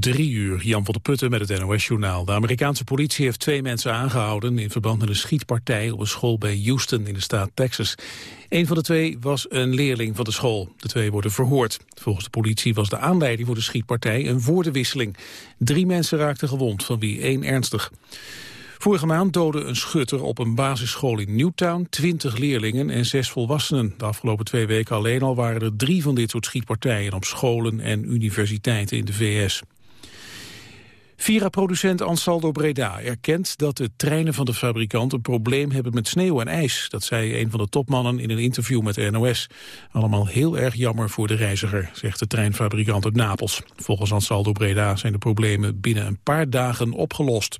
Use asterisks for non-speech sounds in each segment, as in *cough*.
Drie uur, Jan van der Putten met het NOS-journaal. De Amerikaanse politie heeft twee mensen aangehouden... in verband met een schietpartij op een school bij Houston in de staat Texas. Een van de twee was een leerling van de school. De twee worden verhoord. Volgens de politie was de aanleiding voor de schietpartij een woordenwisseling. Drie mensen raakten gewond, van wie één ernstig. Vorige maand doodde een schutter op een basisschool in Newtown 20 leerlingen en zes volwassenen. De afgelopen twee weken alleen al waren er drie van dit soort schietpartijen op scholen en universiteiten in de VS. Vira-producent Ansaldo Breda erkent dat de treinen van de fabrikant een probleem hebben met sneeuw en ijs. Dat zei een van de topmannen in een interview met de NOS. Allemaal heel erg jammer voor de reiziger, zegt de treinfabrikant uit Napels. Volgens Ansaldo Breda zijn de problemen binnen een paar dagen opgelost.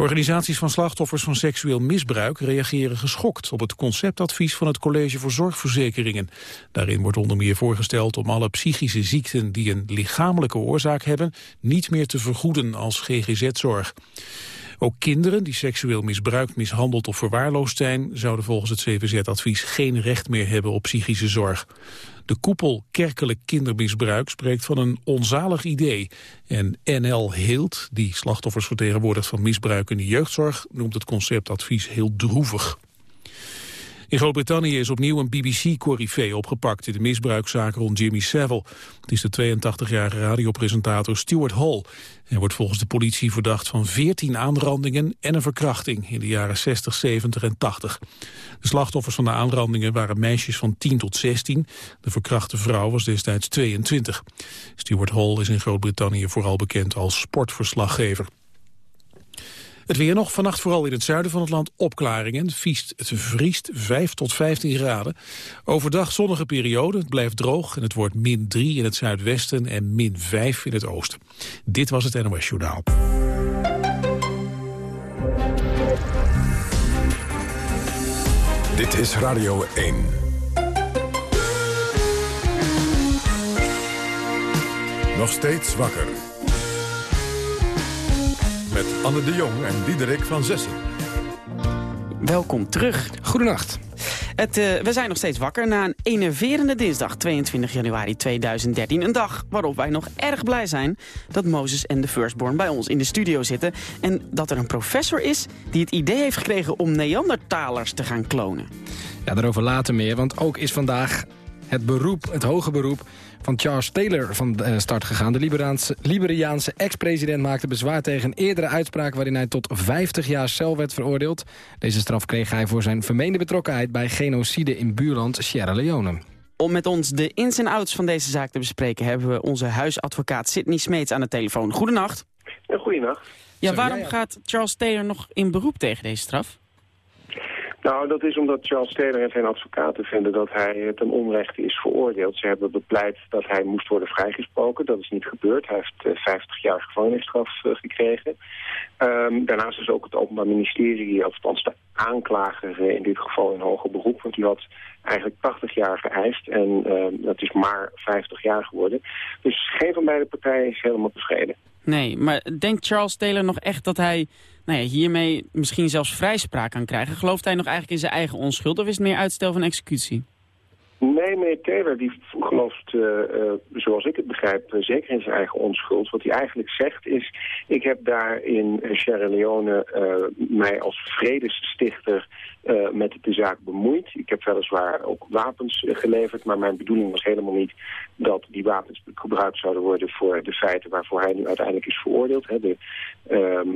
Organisaties van slachtoffers van seksueel misbruik reageren geschokt op het conceptadvies van het College voor Zorgverzekeringen. Daarin wordt onder meer voorgesteld om alle psychische ziekten die een lichamelijke oorzaak hebben niet meer te vergoeden als GGZ-zorg. Ook kinderen die seksueel misbruikt, mishandeld of verwaarloosd zijn... zouden volgens het CVZ-advies geen recht meer hebben op psychische zorg. De koepel Kerkelijk Kindermisbruik spreekt van een onzalig idee. En NL Heelt, die slachtoffers vertegenwoordigt van misbruik in de jeugdzorg... noemt het conceptadvies heel droevig. In Groot-Brittannië is opnieuw een BBC-corrivee opgepakt in de misbruikzaak rond Jimmy Savile. Het is de 82-jarige radiopresentator Stuart Hall. Hij wordt volgens de politie verdacht van 14 aanrandingen en een verkrachting in de jaren 60, 70 en 80. De slachtoffers van de aanrandingen waren meisjes van 10 tot 16. De verkrachte vrouw was destijds 22. Stuart Hall is in Groot-Brittannië vooral bekend als sportverslaggever. Het weer nog, vannacht vooral in het zuiden van het land opklaringen. Viest, het vriest 5 tot 15 graden. Overdag zonnige periode, het blijft droog en het wordt min 3 in het zuidwesten en min 5 in het oosten. Dit was het NOS Journaal. Dit is Radio 1. Nog steeds wakker met Anne de Jong en Diederik van Zessen. Welkom terug. Goedenacht. Het, uh, we zijn nog steeds wakker na een enerverende dinsdag, 22 januari 2013. Een dag waarop wij nog erg blij zijn dat Moses en de Firstborn bij ons in de studio zitten. En dat er een professor is die het idee heeft gekregen om Neandertalers te gaan klonen. Ja, daarover later meer, want ook is vandaag het beroep, het hoge beroep van Charles Taylor van de start gegaan. De Liberiaanse ex-president maakte bezwaar tegen een eerdere uitspraak... waarin hij tot 50 jaar cel werd veroordeeld. Deze straf kreeg hij voor zijn vermeende betrokkenheid... bij genocide in buurland Sierra Leone. Om met ons de ins en outs van deze zaak te bespreken... hebben we onze huisadvocaat Sidney Smeets aan de telefoon. Goedenacht. Goedenacht. Ja, waarom gaat Charles Taylor nog in beroep tegen deze straf? Nou, dat is omdat Charles Taylor en zijn advocaten vinden dat hij ten onrechte is veroordeeld. Ze hebben bepleit dat hij moest worden vrijgesproken. Dat is niet gebeurd. Hij heeft 50 eh, jaar gevangenisstraf eh, gekregen. Um, daarnaast is ook het Openbaar Ministerie, althans de aanklager in dit geval in hoger beroep, want die had eigenlijk 80 jaar geëist en uh, dat is maar 50 jaar geworden. Dus geen van beide partijen is helemaal tevreden. Nee, maar denkt Charles Taylor nog echt dat hij nou ja, hiermee misschien zelfs vrijspraak kan krijgen? Gelooft hij nog eigenlijk in zijn eigen onschuld of is het meer uitstel van executie? Nee, meneer Taylor die gelooft, uh, uh, zoals ik het begrijp, uh, zeker in zijn eigen onschuld. Wat hij eigenlijk zegt is, ik heb daar in Sierra Leone mij als vredesstichter met de zaak bemoeid. Ik heb weliswaar ook wapens geleverd, maar mijn bedoeling was helemaal niet dat die wapens gebruikt zouden worden voor de feiten waarvoor hij nu uiteindelijk is veroordeeld. Hè. De ehm,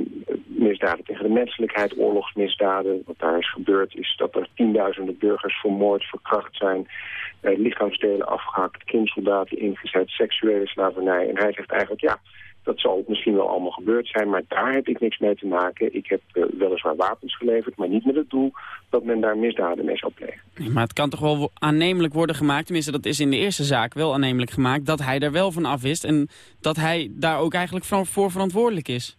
misdaden tegen de menselijkheid, oorlogsmisdaden. Wat daar is gebeurd is dat er tienduizenden burgers vermoord, verkracht zijn uh, lichaamsdelen afgehakt, kindsoldaten ingezet, seksuele slavernij. En hij zegt eigenlijk, ja, dat zal misschien wel allemaal gebeurd zijn, maar daar heb ik niks mee te maken. Ik heb uh, weliswaar wapens geleverd, maar niet met het doel dat men daar misdaden mee zou plegen. Maar het kan toch wel aannemelijk worden gemaakt, tenminste dat is in de eerste zaak wel aannemelijk gemaakt, dat hij er wel van af wist en dat hij daar ook eigenlijk voor verantwoordelijk is.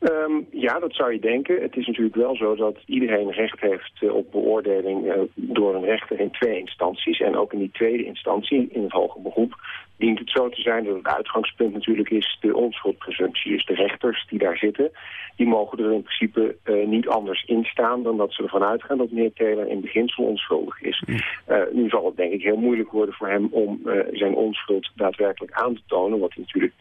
Um, ja, dat zou je denken. Het is natuurlijk wel zo dat iedereen recht heeft uh, op beoordeling uh, door een rechter in twee instanties. En ook in die tweede instantie, in het hoger beroep, dient het zo te zijn dat het uitgangspunt natuurlijk is de onschuldpresumptie. Dus de rechters die daar zitten, die mogen er in principe uh, niet anders in staan dan dat ze ervan uitgaan dat meneer Taylor in beginsel onschuldig is. Uh, nu zal het denk ik heel moeilijk worden voor hem om uh, zijn onschuld daadwerkelijk aan te tonen, wat hij natuurlijk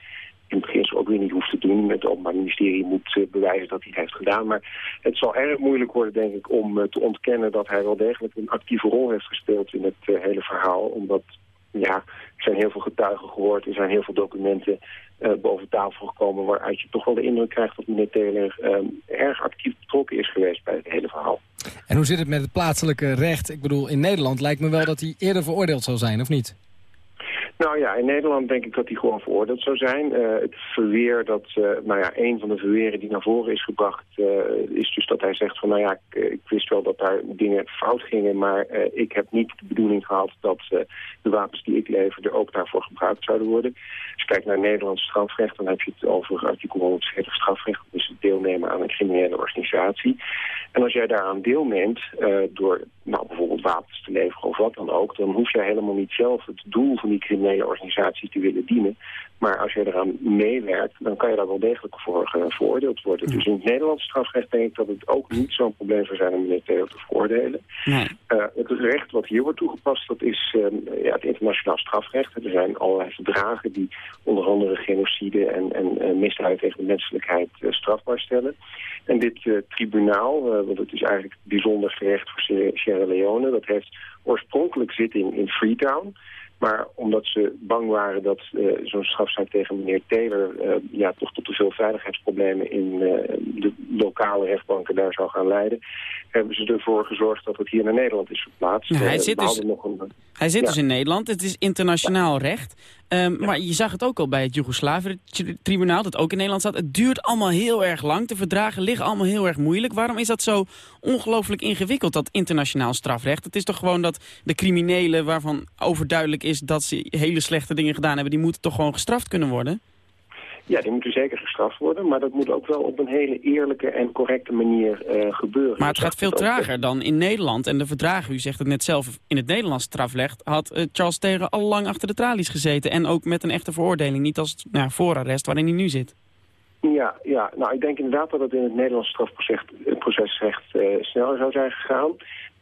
in het begin ook weer niet hoeft te doen. Het Openbaar Ministerie moet uh, bewijzen dat hij het heeft gedaan. Maar het zal erg moeilijk worden, denk ik, om uh, te ontkennen dat hij wel degelijk een actieve rol heeft gespeeld in het uh, hele verhaal. Omdat, ja, er zijn heel veel getuigen gehoord, er zijn heel veel documenten boven tafel gekomen waaruit je toch wel de indruk krijgt dat meneer Taylor erg actief betrokken is geweest bij het hele verhaal. En hoe zit het met het plaatselijke recht? Ik bedoel, in Nederland lijkt me wel dat hij eerder veroordeeld zou zijn, of niet? Nou ja, in Nederland denk ik dat hij gewoon veroordeeld zou zijn. Uh, het verweer dat, uh, nou ja, een van de verweren die naar voren is gebracht... Uh, is dus dat hij zegt van, nou ja, ik, ik, wist wel dat daar dingen fout gingen... maar ik heb niet de bedoeling gehad dat de wapens die ik leverde ook daarvoor gebruikt zouden worden. Als je kijkt naar Nederlands strafrecht, dan heb je het over artikel 140 strafrecht. Dus het deelnemen aan een criminele organisatie. En als jij daaraan deelneemt, door nou, bijvoorbeeld wapens te leveren of wat dan ook... dan hoef jij helemaal niet zelf het doel van die criminele organisaties te willen dienen. Maar als je eraan meewerkt, dan kan je daar wel degelijk voor uh, veroordeeld worden. Dus in het Nederlandse strafrecht denk ik dat het ook niet zo'n probleem zou zijn om meneer Theo te veroordelen. Nee. Uh, het recht wat hier wordt toegepast, dat is uh, ja, het internationaal strafrecht. Er zijn allerlei verdragen die onder andere genocide en, en misdaad tegen de menselijkheid strafbaar stellen. En dit tribunaal, want het is eigenlijk bijzonder gerecht voor Sierra Leone, dat heeft oorspronkelijk zitting in Freetown. Maar omdat ze bang waren dat uh, zo'n strafzaak tegen meneer Taylor... Uh, ja, toch tot te veel veiligheidsproblemen in uh, de lokale rechtbanken daar zou gaan leiden... hebben ze ervoor gezorgd dat het hier naar Nederland is verplaatst. Ja, hij zit, dus, nog een, hij zit ja. dus in Nederland. Het is internationaal recht. Um, ja. Maar je zag het ook al bij het Joegoslavië-tribunaal, dat ook in Nederland staat. Het duurt allemaal heel erg lang. De verdragen liggen allemaal heel erg moeilijk. Waarom is dat zo ongelooflijk ingewikkeld, dat internationaal strafrecht? Het is toch gewoon dat de criminelen waarvan overduidelijk is dat ze hele slechte dingen gedaan hebben... die moeten toch gewoon gestraft kunnen worden? Ja, die moeten zeker gestraft worden, maar dat moet ook wel op een hele eerlijke en correcte manier uh, gebeuren. Maar het gaat veel trager dan in Nederland. En de verdragen, u zegt het net zelf, in het Nederlands strafrecht... had uh, Charles Taylor al lang achter de tralies gezeten. En ook met een echte veroordeling, niet als nou, voorarrest waarin hij nu zit. Ja, ja, nou ik denk inderdaad dat het in het Nederlands strafprocesrecht uh, sneller zou zijn gegaan.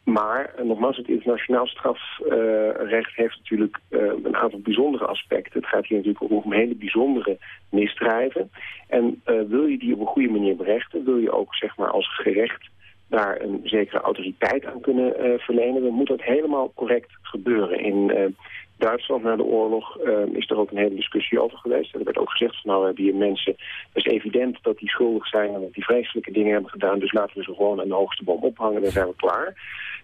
Maar, nogmaals, het internationaal strafrecht heeft natuurlijk uh, een aantal bijzondere aspecten. Het gaat hier natuurlijk om hele bijzondere misdrijven. En uh, wil je die op een goede manier berechten, wil je ook zeg maar, als gerecht daar een zekere autoriteit aan kunnen verlenen, dan moet dat helemaal correct gebeuren. In Duitsland na de oorlog uh, is er ook een hele discussie over geweest. Er werd ook gezegd van nou we hebben hier mensen, het is evident dat die schuldig zijn en dat die vreselijke dingen hebben gedaan. Dus laten we ze gewoon aan de hoogste boom ophangen, dan zijn we klaar.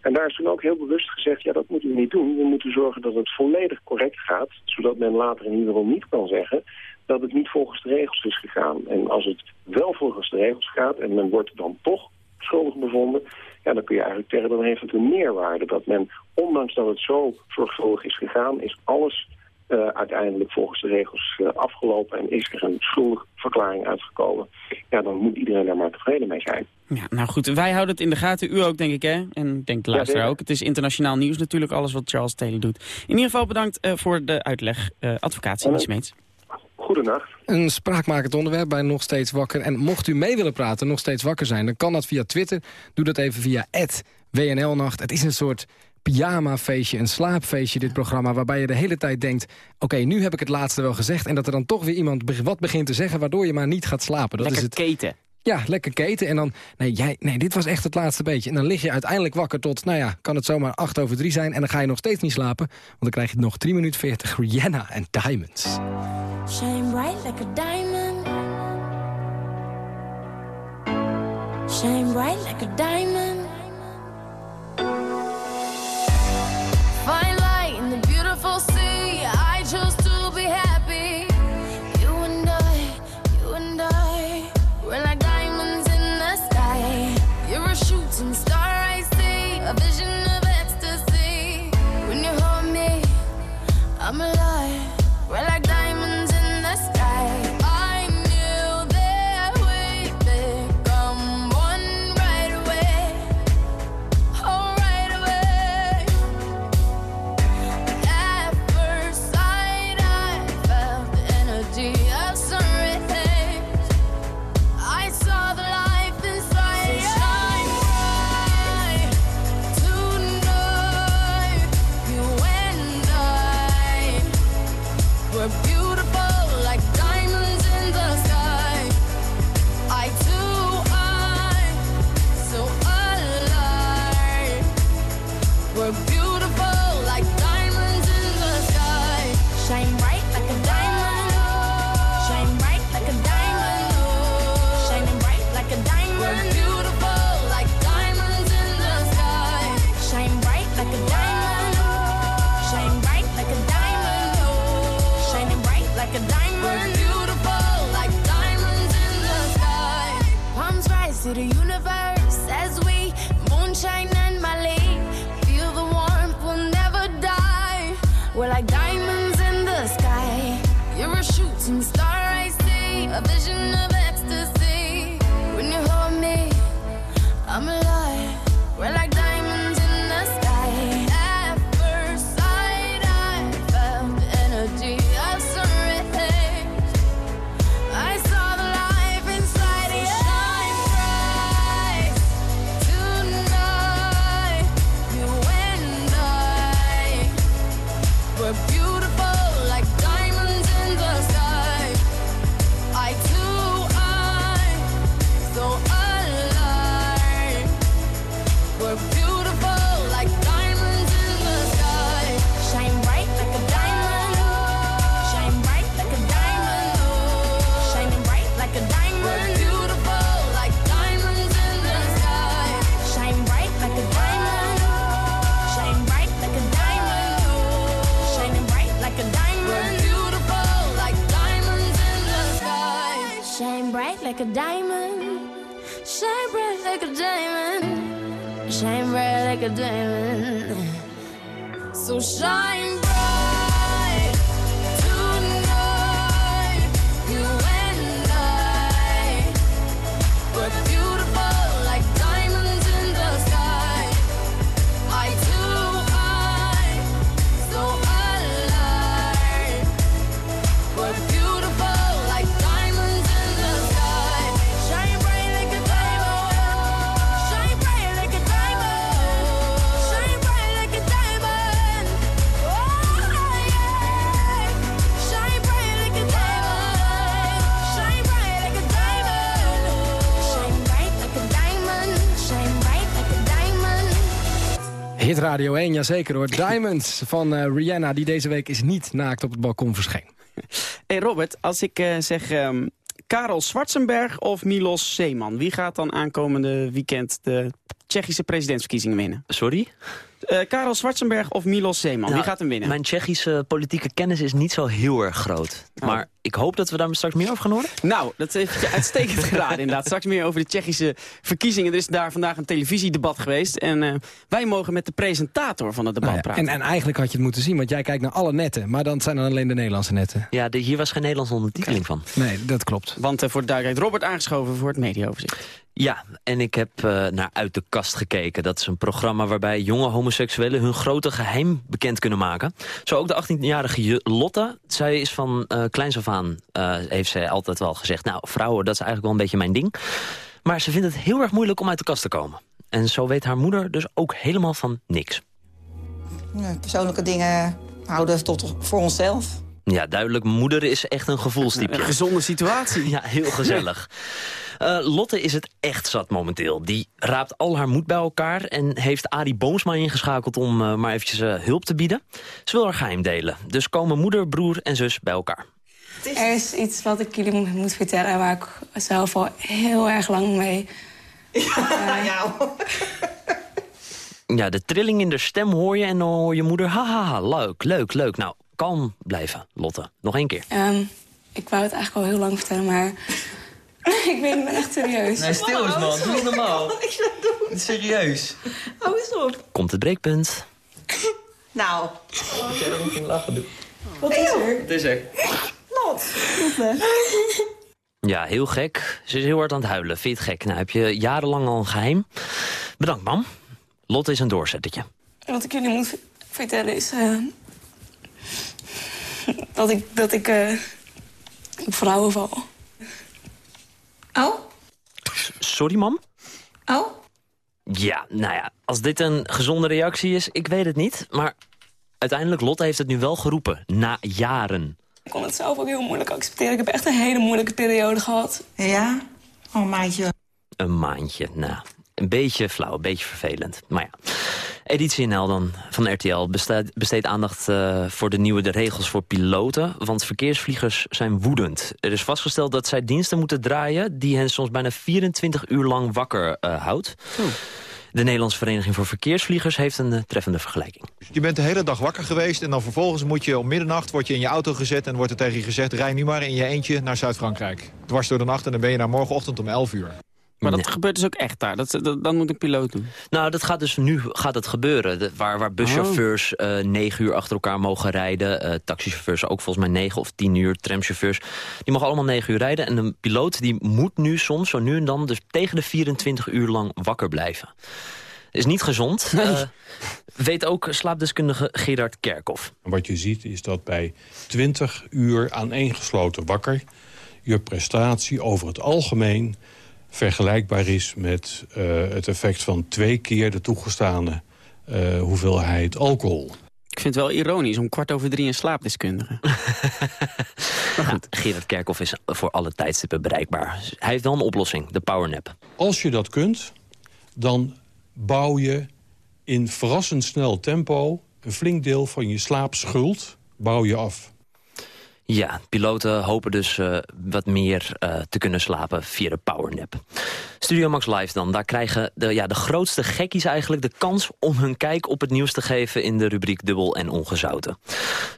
En daar is toen ook heel bewust gezegd, ja dat moeten we niet doen. We moeten zorgen dat het volledig correct gaat, zodat men later in ieder geval niet kan zeggen dat het niet volgens de regels is gegaan. En als het wel volgens de regels gaat en men wordt dan toch schuldig bevonden, ja, dan kun je eigenlijk zeggen, dan heeft het een meerwaarde. Dat men, ondanks dat het zo zorgvuldig is gegaan, is alles uh, uiteindelijk volgens de regels uh, afgelopen en is er een schuldigverklaring uitgekomen. Ja, dan moet iedereen daar maar tevreden mee zijn. Ja, nou goed, wij houden het in de gaten. U ook, denk ik, hè? En ik denk de luisteraar ja, ook. Het is internationaal nieuws natuurlijk, alles wat Charles Taylor doet. In ieder geval bedankt uh, voor de uitleg, advocaat Cindy Smeets. Goedenacht. Een spraakmakend onderwerp bij Nog Steeds Wakker. En mocht u mee willen praten, Nog Steeds Wakker zijn... dan kan dat via Twitter. Doe dat even via WNLnacht. Het is een soort pyjama-feestje, een slaapfeestje, dit programma... waarbij je de hele tijd denkt, oké, nu heb ik het laatste wel gezegd... en dat er dan toch weer iemand wat begint te zeggen... waardoor je maar niet gaat slapen. Dat lekker is het... keten. Ja, lekker keten. En dan, nee, jij, nee, dit was echt het laatste beetje. En dan lig je uiteindelijk wakker tot, nou ja, kan het zomaar 8 over 3 zijn... en dan ga je nog steeds niet slapen, want dan krijg je nog 3 minuten 40. Rihanna en Diamonds. Shine bright like a diamond. Shine bright like a diamond. Radio 1, jazeker hoor. Diamonds van eh, Rihanna, die deze week is niet naakt op het balkon verscheen. *laughs* Hey Robert, als ik eh, zeg ehm, Karel Schwarzenberg of Milos Zeeman... wie gaat dan aankomende weekend de Tsjechische presidentsverkiezingen winnen? Sorry? Eh, Karel Schwarzenberg of Milos Zeeman, wie Nou, gaat hem winnen? Mijn Tsjechische politieke kennis is niet zo heel erg groot. Oh. Maar ik hoop dat we daar straks meer over gaan horen. Nou, dat heeft je uitstekend *laughs* gedaan inderdaad. Straks meer over de Tsjechische verkiezingen. Er is daar vandaag een televisiedebat geweest. En eh, wij mogen met de presentator van het debat Nou ja, praten. en, en eigenlijk had je het moeten zien, want jij kijkt naar alle netten. Maar dan zijn er alleen de Nederlandse netten. Ja, de, hier was geen Nederlandse ondertiteling van. Nee, dat klopt. Want eh, voor de duidelijkheid, Robert aangeschoven voor het mediaoverzicht. Ja, en ik heb eh, naar Uit de Kast gekeken. Dat is een programma waarbij jonge homoseksuelen hun grote geheim bekend kunnen maken. Zo ook de 18-jarige Je- Lotte. Zij is van eh kleins af aan, eh, heeft zij altijd wel gezegd... nou, vrouwen, dat is eigenlijk wel een beetje mijn ding. Maar ze vindt het heel erg moeilijk om uit de kast te komen. En zo weet haar moeder dus ook helemaal van niks. Persoonlijke dingen houden we tot voor onszelf. Ja, duidelijk, moeder is echt een gevoelstype. Een gezonde situatie. Ja, heel gezellig. Eh, Lotte is het echt zat momenteel. Die raapt al haar moed bij elkaar en heeft Adi Boomsma ingeschakeld om eh, maar eventjes eh, hulp te bieden. Ze wil haar geheim delen. Dus komen moeder, broer en zus bij elkaar. Er is iets wat ik jullie moet, moet vertellen waar ik zelf al heel erg lang mee... *laughs* Ja, de trilling in de stem hoor je en dan hoor je moeder... haha, leuk, leuk, leuk. Nou, kalm blijven, Lotte. Nog één keer. ehm, ik wou het eigenlijk al heel lang vertellen, maar... *laughs* ik ben, ik ben echt serieus. Nee, stil eens man. Doe normaal. Wat is dat doen? Serieus. Hou eens op. Komt het breekpunt. Nou, Ik heb nog geen lachen doen. wat is er? Het is er. Lot. Ja, heel gek. Ze is heel hard aan het huilen. Vind je het gek? Nou, heb je jarenlang al een geheim. Bedankt, mam. Lotte is een doorzettertje. Wat ik jullie moet ver- vertellen is... eh, dat ik, dat ik eh, op vrouwen val. Oh? Sorry, mam? Oh? Ja, nou ja, als dit een gezonde reactie is, ik weet het niet. Maar uiteindelijk, Lotte heeft het nu wel geroepen. Na jaren. Ik kon het zelf ook heel moeilijk accepteren. Ik heb echt een hele moeilijke periode gehad. Ja? Oh, meidje. Een maandje, nou, een beetje flauw, een beetje vervelend. Maar ja, Editie NL dan van RTL besteedt, besteedt aandacht eh, voor de nieuwe de regels voor piloten. Want verkeersvliegers zijn woedend. Er is vastgesteld dat zij diensten moeten draaien... die hen soms bijna 24 uur lang wakker eh, houdt. De Nederlandse Vereniging voor Verkeersvliegers heeft een eh, treffende vergelijking. Je bent de hele dag wakker geweest en dan vervolgens moet je om middernacht word je in je auto gezet en wordt er tegen je gezegd rij nu maar in je eentje naar Zuid-Frankrijk. Dwars door de nacht en dan ben je naar morgenochtend om 11 uur. Maar dat gebeurt dus ook echt daar. Dat, dat, dan moet een piloot doen. Nou, dat gaat dus nu gaat het gebeuren. De- waar, waar buschauffeurs eh, negen uur achter elkaar mogen rijden. eh taxichauffeurs ook volgens mij negen of tien uur. Tramchauffeurs, die mogen allemaal negen uur rijden. En een piloot die moet nu soms, zo nu en dan... dus tegen de 24 uur lang wakker blijven. Is niet gezond. *laughs* Eh, weet ook slaapdeskundige Gerard Kerkhoff. Wat je ziet is dat bij 20 uur aaneengesloten wakker... je prestatie over het algemeen vergelijkbaar is... met eh, het effect van twee keer de toegestane eh, hoeveelheid alcohol. Ik vind het wel ironisch om kwart over drie een slaapdeskundige. *laughs* Ja, Gerard Kerkhoff is voor alle tijdstippen bereikbaar. Hij heeft wel een oplossing, de powernap. Als je dat kunt, dan bouw je in verrassend snel tempo... een flink deel van je slaapschuld bouw je af. Ja, piloten hopen dus eh, wat meer eh, te kunnen slapen via de powernap. Studio Max Live dan. Daar krijgen de, ja, de grootste gekkies eigenlijk de kans om hun kijk op het nieuws te geven in de rubriek Dubbel en Ongezouten.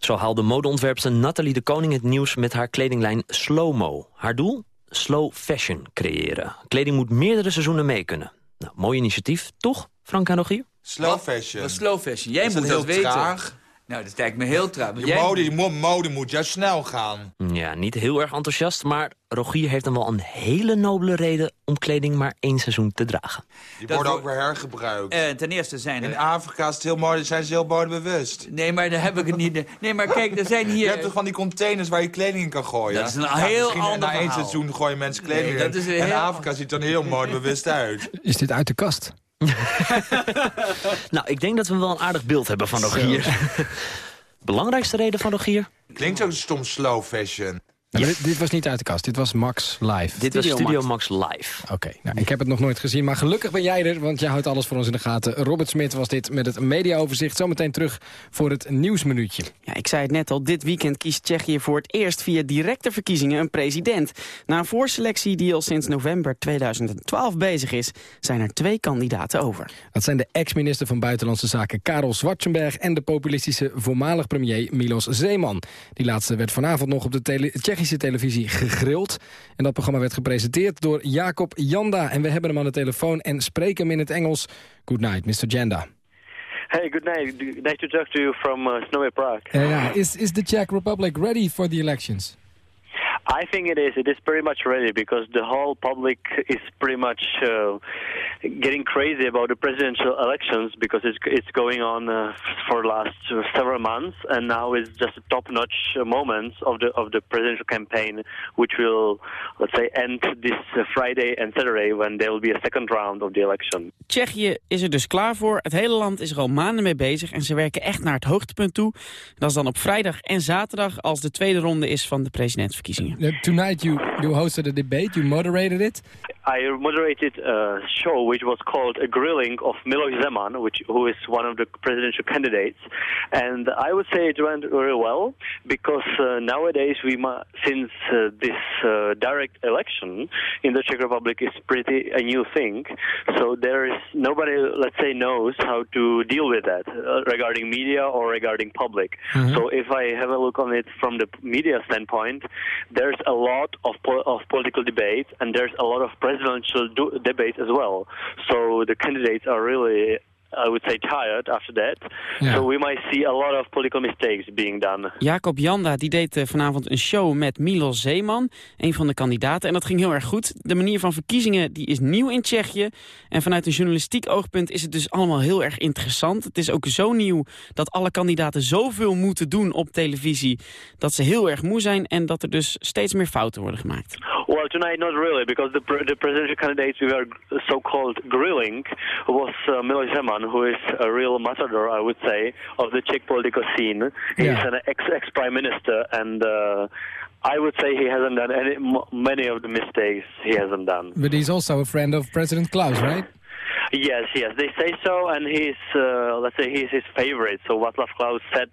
Zo haalde modeontwerpster Nathalie de Koning het nieuws met haar kledinglijn Slowmo. Haar doel? Slow fashion creëren. Kleding moet meerdere seizoenen mee kunnen. Nou, mooi initiatief, toch, Frank en Rogier? Slow fashion. Wat slow fashion. Jij Is moet dat weten. traag? Nou, dat lijkt me heel want Je jij- mode, mode moet juist snel gaan. Ja, niet heel erg enthousiast, maar Rogier heeft dan wel een hele nobele reden om kleding maar één seizoen te dragen. Die Dat worden wo- ook weer hergebruikt. Eh, ten eerste zijn er... In Afrika is het heel mooi, zijn ze heel modebewust. Nee, maar daar heb ik het niet... Nee, maar kijk, er zijn hier... Je hebt toch van die containers waar je kleding in kan gooien? Dat is een Ja, heel misschien ander Na één seizoen gooien mensen kleding Nee, dat in. is een en heel- Afrika ziet er heel modebewust uit. Is dit uit de kast? *laughs* Nou, ik denk dat we wel een aardig beeld hebben van Rogier. *laughs* Belangrijkste reden van Rogier? Klinkt ook stom slow fashion. Ja, dit, dit was niet uit de kast, dit was Max live. Dit was Studio Max Live. Oké, nou, ik heb het nog nooit gezien, maar gelukkig ben jij er, want jij houdt alles voor ons in de gaten. Robert Smit was dit met het mediaoverzicht. Zometeen terug voor het nieuwsminuutje. Ja, ik zei het net al, dit weekend kiest Tsjechië voor het eerst via directe verkiezingen een president. Na een voorselectie die al sinds november 2012 bezig is, zijn er twee kandidaten over. Dat zijn de ex-minister van Buitenlandse Zaken Karel Schwarzenberg... en de populistische voormalig premier Milos Zeeman. Die laatste werd vanavond nog op de tele Tsjechische televisie gegrild. En dat programma werd gepresenteerd door Jacob Janda. En we hebben hem aan de telefoon en spreken hem in het Engels. Good night, Mr. Janda. Hey, good night. Nice to talk to you from uh, snowy Prague. Uh, yeah, is, is the Czech Republic ready for the elections? I think it is. It is pretty much ready because the whole public is pretty much uh, getting crazy about the presidential elections because it's it's going on uh, for last uh, several months, and now is just a top-notch moment of the of the presidential campaign, which will let's say end this uh, Friday and Saturday when there will be a second round of the election. Tsjechië is er dus klaar voor. Het hele land is er al maanden mee bezig en ze werken echt naar het hoogtepunt toe. Dat is dan op vrijdag en zaterdag als de tweede ronde is van de presidentsverkiezingen. Tonight you, you hosted a debate, you moderated it. I moderated a show which was called a grilling of Miloš Zeman, which who is one of the presidential candidates, and I would say it went very well because uh, nowadays we mu- since uh, this uh, direct election in the Czech Republic is pretty a new thing, so there is nobody let's say knows how to deal with that uh, regarding media or regarding public. So if I have a look on it from the media standpoint, there's a lot of po- of political debate and there's a lot of presidential do- debate as well. So the candidates are really. I would say tired after that. So we might see a lot of political mistakes being done. Jacob Janda die deed eh, vanavond een show met Milos Zeeman, een van de kandidaten. En dat ging heel erg goed. De manier van verkiezingen die is nieuw in Tsjechië. En vanuit een journalistiek oogpunt is het dus allemaal heel erg interessant. Het is ook zo nieuw dat alle kandidaten zoveel moeten doen op televisie... dat ze heel erg moe zijn en dat er dus steeds meer fouten worden gemaakt. Well, tonight not really, because the pre- the presidential candidates we were so-called grilling was uh, Miloš Zeman, who is a real matador, I would say, of the Czech political scene. He's Yeah. an ex ex prime minister, and uh, I would say he hasn't done any m- many of the mistakes he hasn't done. But he's also a friend of President Klaus, right? Yes, yes, they say so, and he's, uh, let's say, he's his favorite. So Václav Klaus said,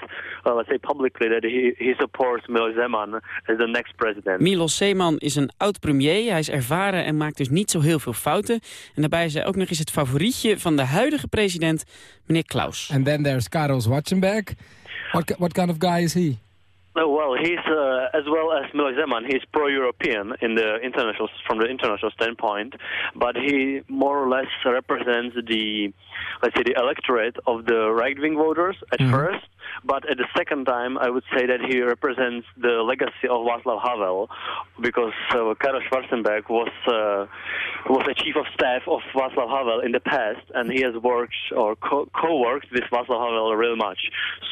uh, let's say, publicly that he, he supports Miloš Zeman as the next president. Milos Zeeman is een oud-premier. Hij is ervaren en maakt dus niet zo heel veel fouten. En daarbij is hij ook nog eens het favorietje van de huidige president, meneer Klaus. And then there's Karel Schwarzenberg. What, what kind of guy is he? Well, he's uh, as well as Miloš Zeman. He's pro-European in the international from the international standpoint, but he more or less represents the, let's say, the electorate of the right-wing voters at first. But at the second time, I would say that he represents the legacy of Václav Havel, because uh, Schwarzenberg was uh, was a chief of staff of Václav Havel in the past, and he has worked or co- co-worked with Václav Havel real much.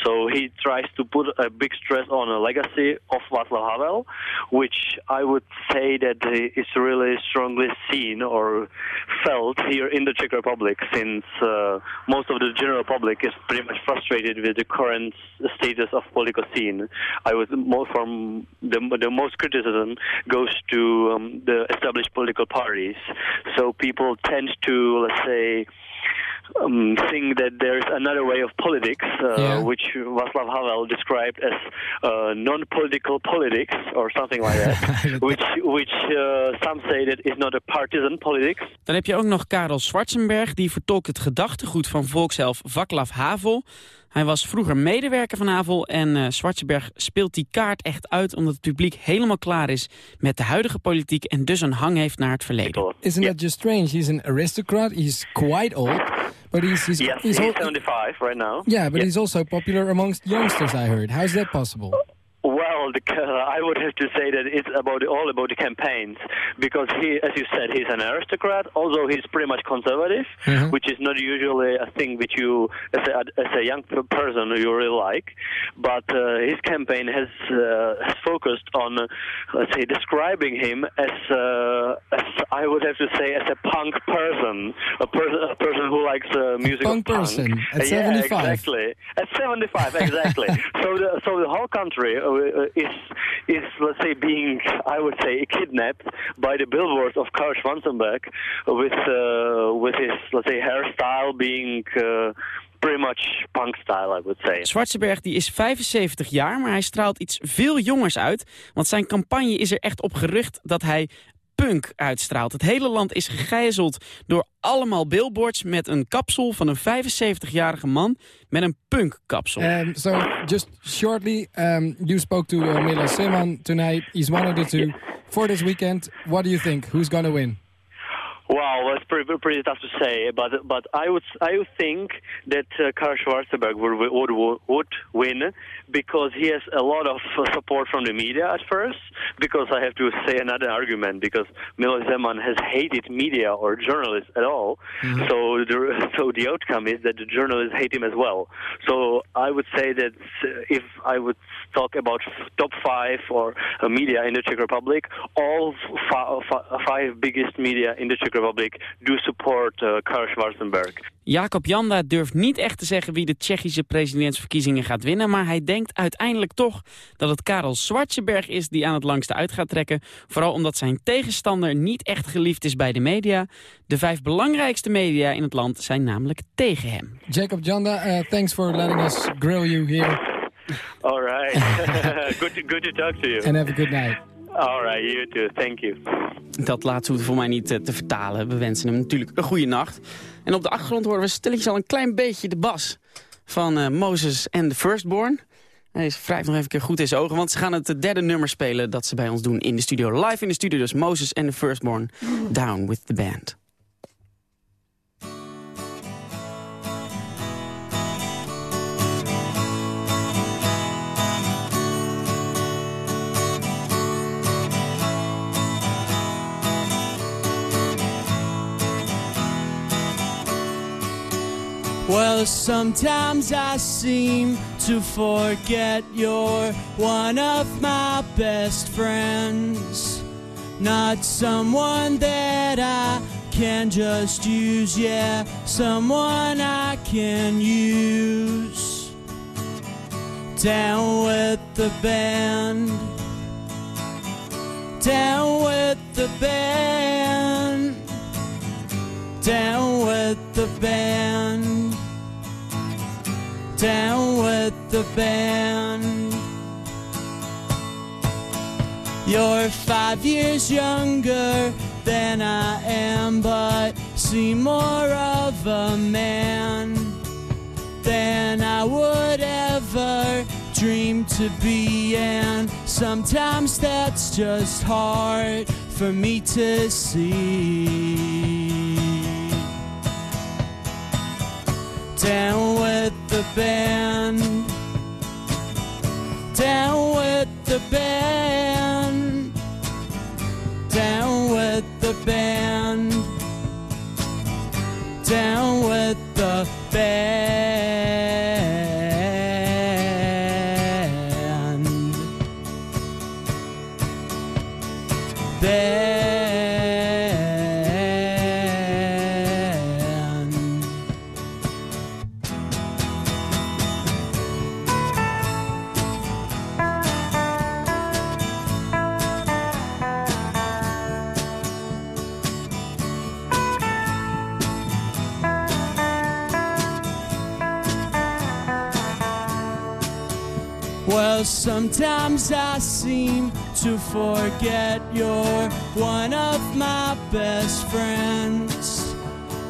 So he tries to put a big stress on a legacy of Václav Havel, which I would say that is really strongly seen or felt here in the Czech Republic, since uh, most of the general public is pretty much frustrated with the current status of political scene. I was more from the the most criticism goes to um, the established political parties. So people tend to let's say um, think that there is another way of politics, uh, Yeah. which Václav Havel described as uh, non-political politics or something like that, *laughs* which which uh, some say that is not a partisan politics. Dan heb je ook nog Karel Schwarzenberg, die vertolkt het gedachtegoed van volksheld Václav Havel. Hij was vroeger medewerker van Havel en eh Schwarzenberg speelt die kaart echt uit... omdat het publiek helemaal klaar is met de huidige politiek... en dus een hang heeft naar het verleden. Isn't that just strange? He's an aristocrat. He's quite old, but he's he's, Yes, he's he's al- 75 right now. yeah, but he's also popular amongst youngsters. I heard. How's that possible? Well, the, uh, *laughs* I would have to say that it's about all about the campaigns because he, as you said, he's an aristocrat. Although he's pretty much conservative, Mhm. which is not usually a thing which you, as a, as a young person, you really like. But uh, his campaign has uh, has focused on, let's say, describing him as, uh, as I would have to say, as a punk person, a person, a person who likes uh, music punk punk. person at yeah, 75. exactly. At 75, exactly. *laughs* so the so the whole country uh, is is let's say being I would say kidnapped by the billboards of Karl Schwarzenberg with uh, with his let's say hairstyle being uh, pretty much punk style I would say. Schwarzenberg die is 75 jaar, maar hij straalt iets veel jongers uit. Want zijn campagne is er echt op gerucht dat hij punk uitstraalt. Het hele land is gegijzeld door allemaal billboards met een kapsel van een 75-jarige man met een punkkapsel. Um, so, just shortly, um, you spoke to uh, Milos Zeman tonight. He's one of the two. For this weekend, what do you think? Who's to win? Wow, that's pretty, pretty tough to say, but but I would I would think that uh, Karl Schwarzenberg would, would would win because he has a lot of support from the media at first. Because I have to say another argument because Miloš Zeman has hated media or journalists at all. So the so the outcome is that the journalists hate him as well. So I would say that if I would talk about top five or media in the Czech Republic, all fi- fi- five biggest media in the Czech Republic do support uh, Karl Schwarzenberg. Jacob Janda durft niet echt te zeggen wie de Tsjechische presidentsverkiezingen gaat winnen... maar hij denkt uiteindelijk toch dat het Karel Schwarzenberg is die aan het langste uit gaat trekken. Vooral omdat zijn tegenstander niet echt geliefd is bij de media. De vijf belangrijkste media in het land zijn namelijk tegen hem. Jacob Janda, uh, thanks for letting us grill you here. All right, *laughs* good, to, good to talk to you. And have a good night. All right, you too. Thank you. Dat laatste hoeft voor mij niet eh, te vertalen. We wensen hem natuurlijk een goede nacht. En op de achtergrond horen we stilletjes al een klein beetje de bas van eh, Moses en the Firstborn. Hij is wrijft nog even keer goed in zijn ogen, want ze gaan het eh, derde nummer spelen dat ze bij ons doen in de studio. Live in de studio dus Moses en the Firstborn, Down with the Band. Well, sometimes I seem to forget you're one of my best friends. Not someone that I can just use, yeah, someone I can use. Down with the band. Down with the band. Down with the band. Down with the band. You're five years younger than I am, but seem more of a man than I would ever dream to be. And sometimes that's just hard for me to see. Down with the band. Down with the band. Down with the band. Down with the band. Sometimes I seem to forget you're one of my best friends.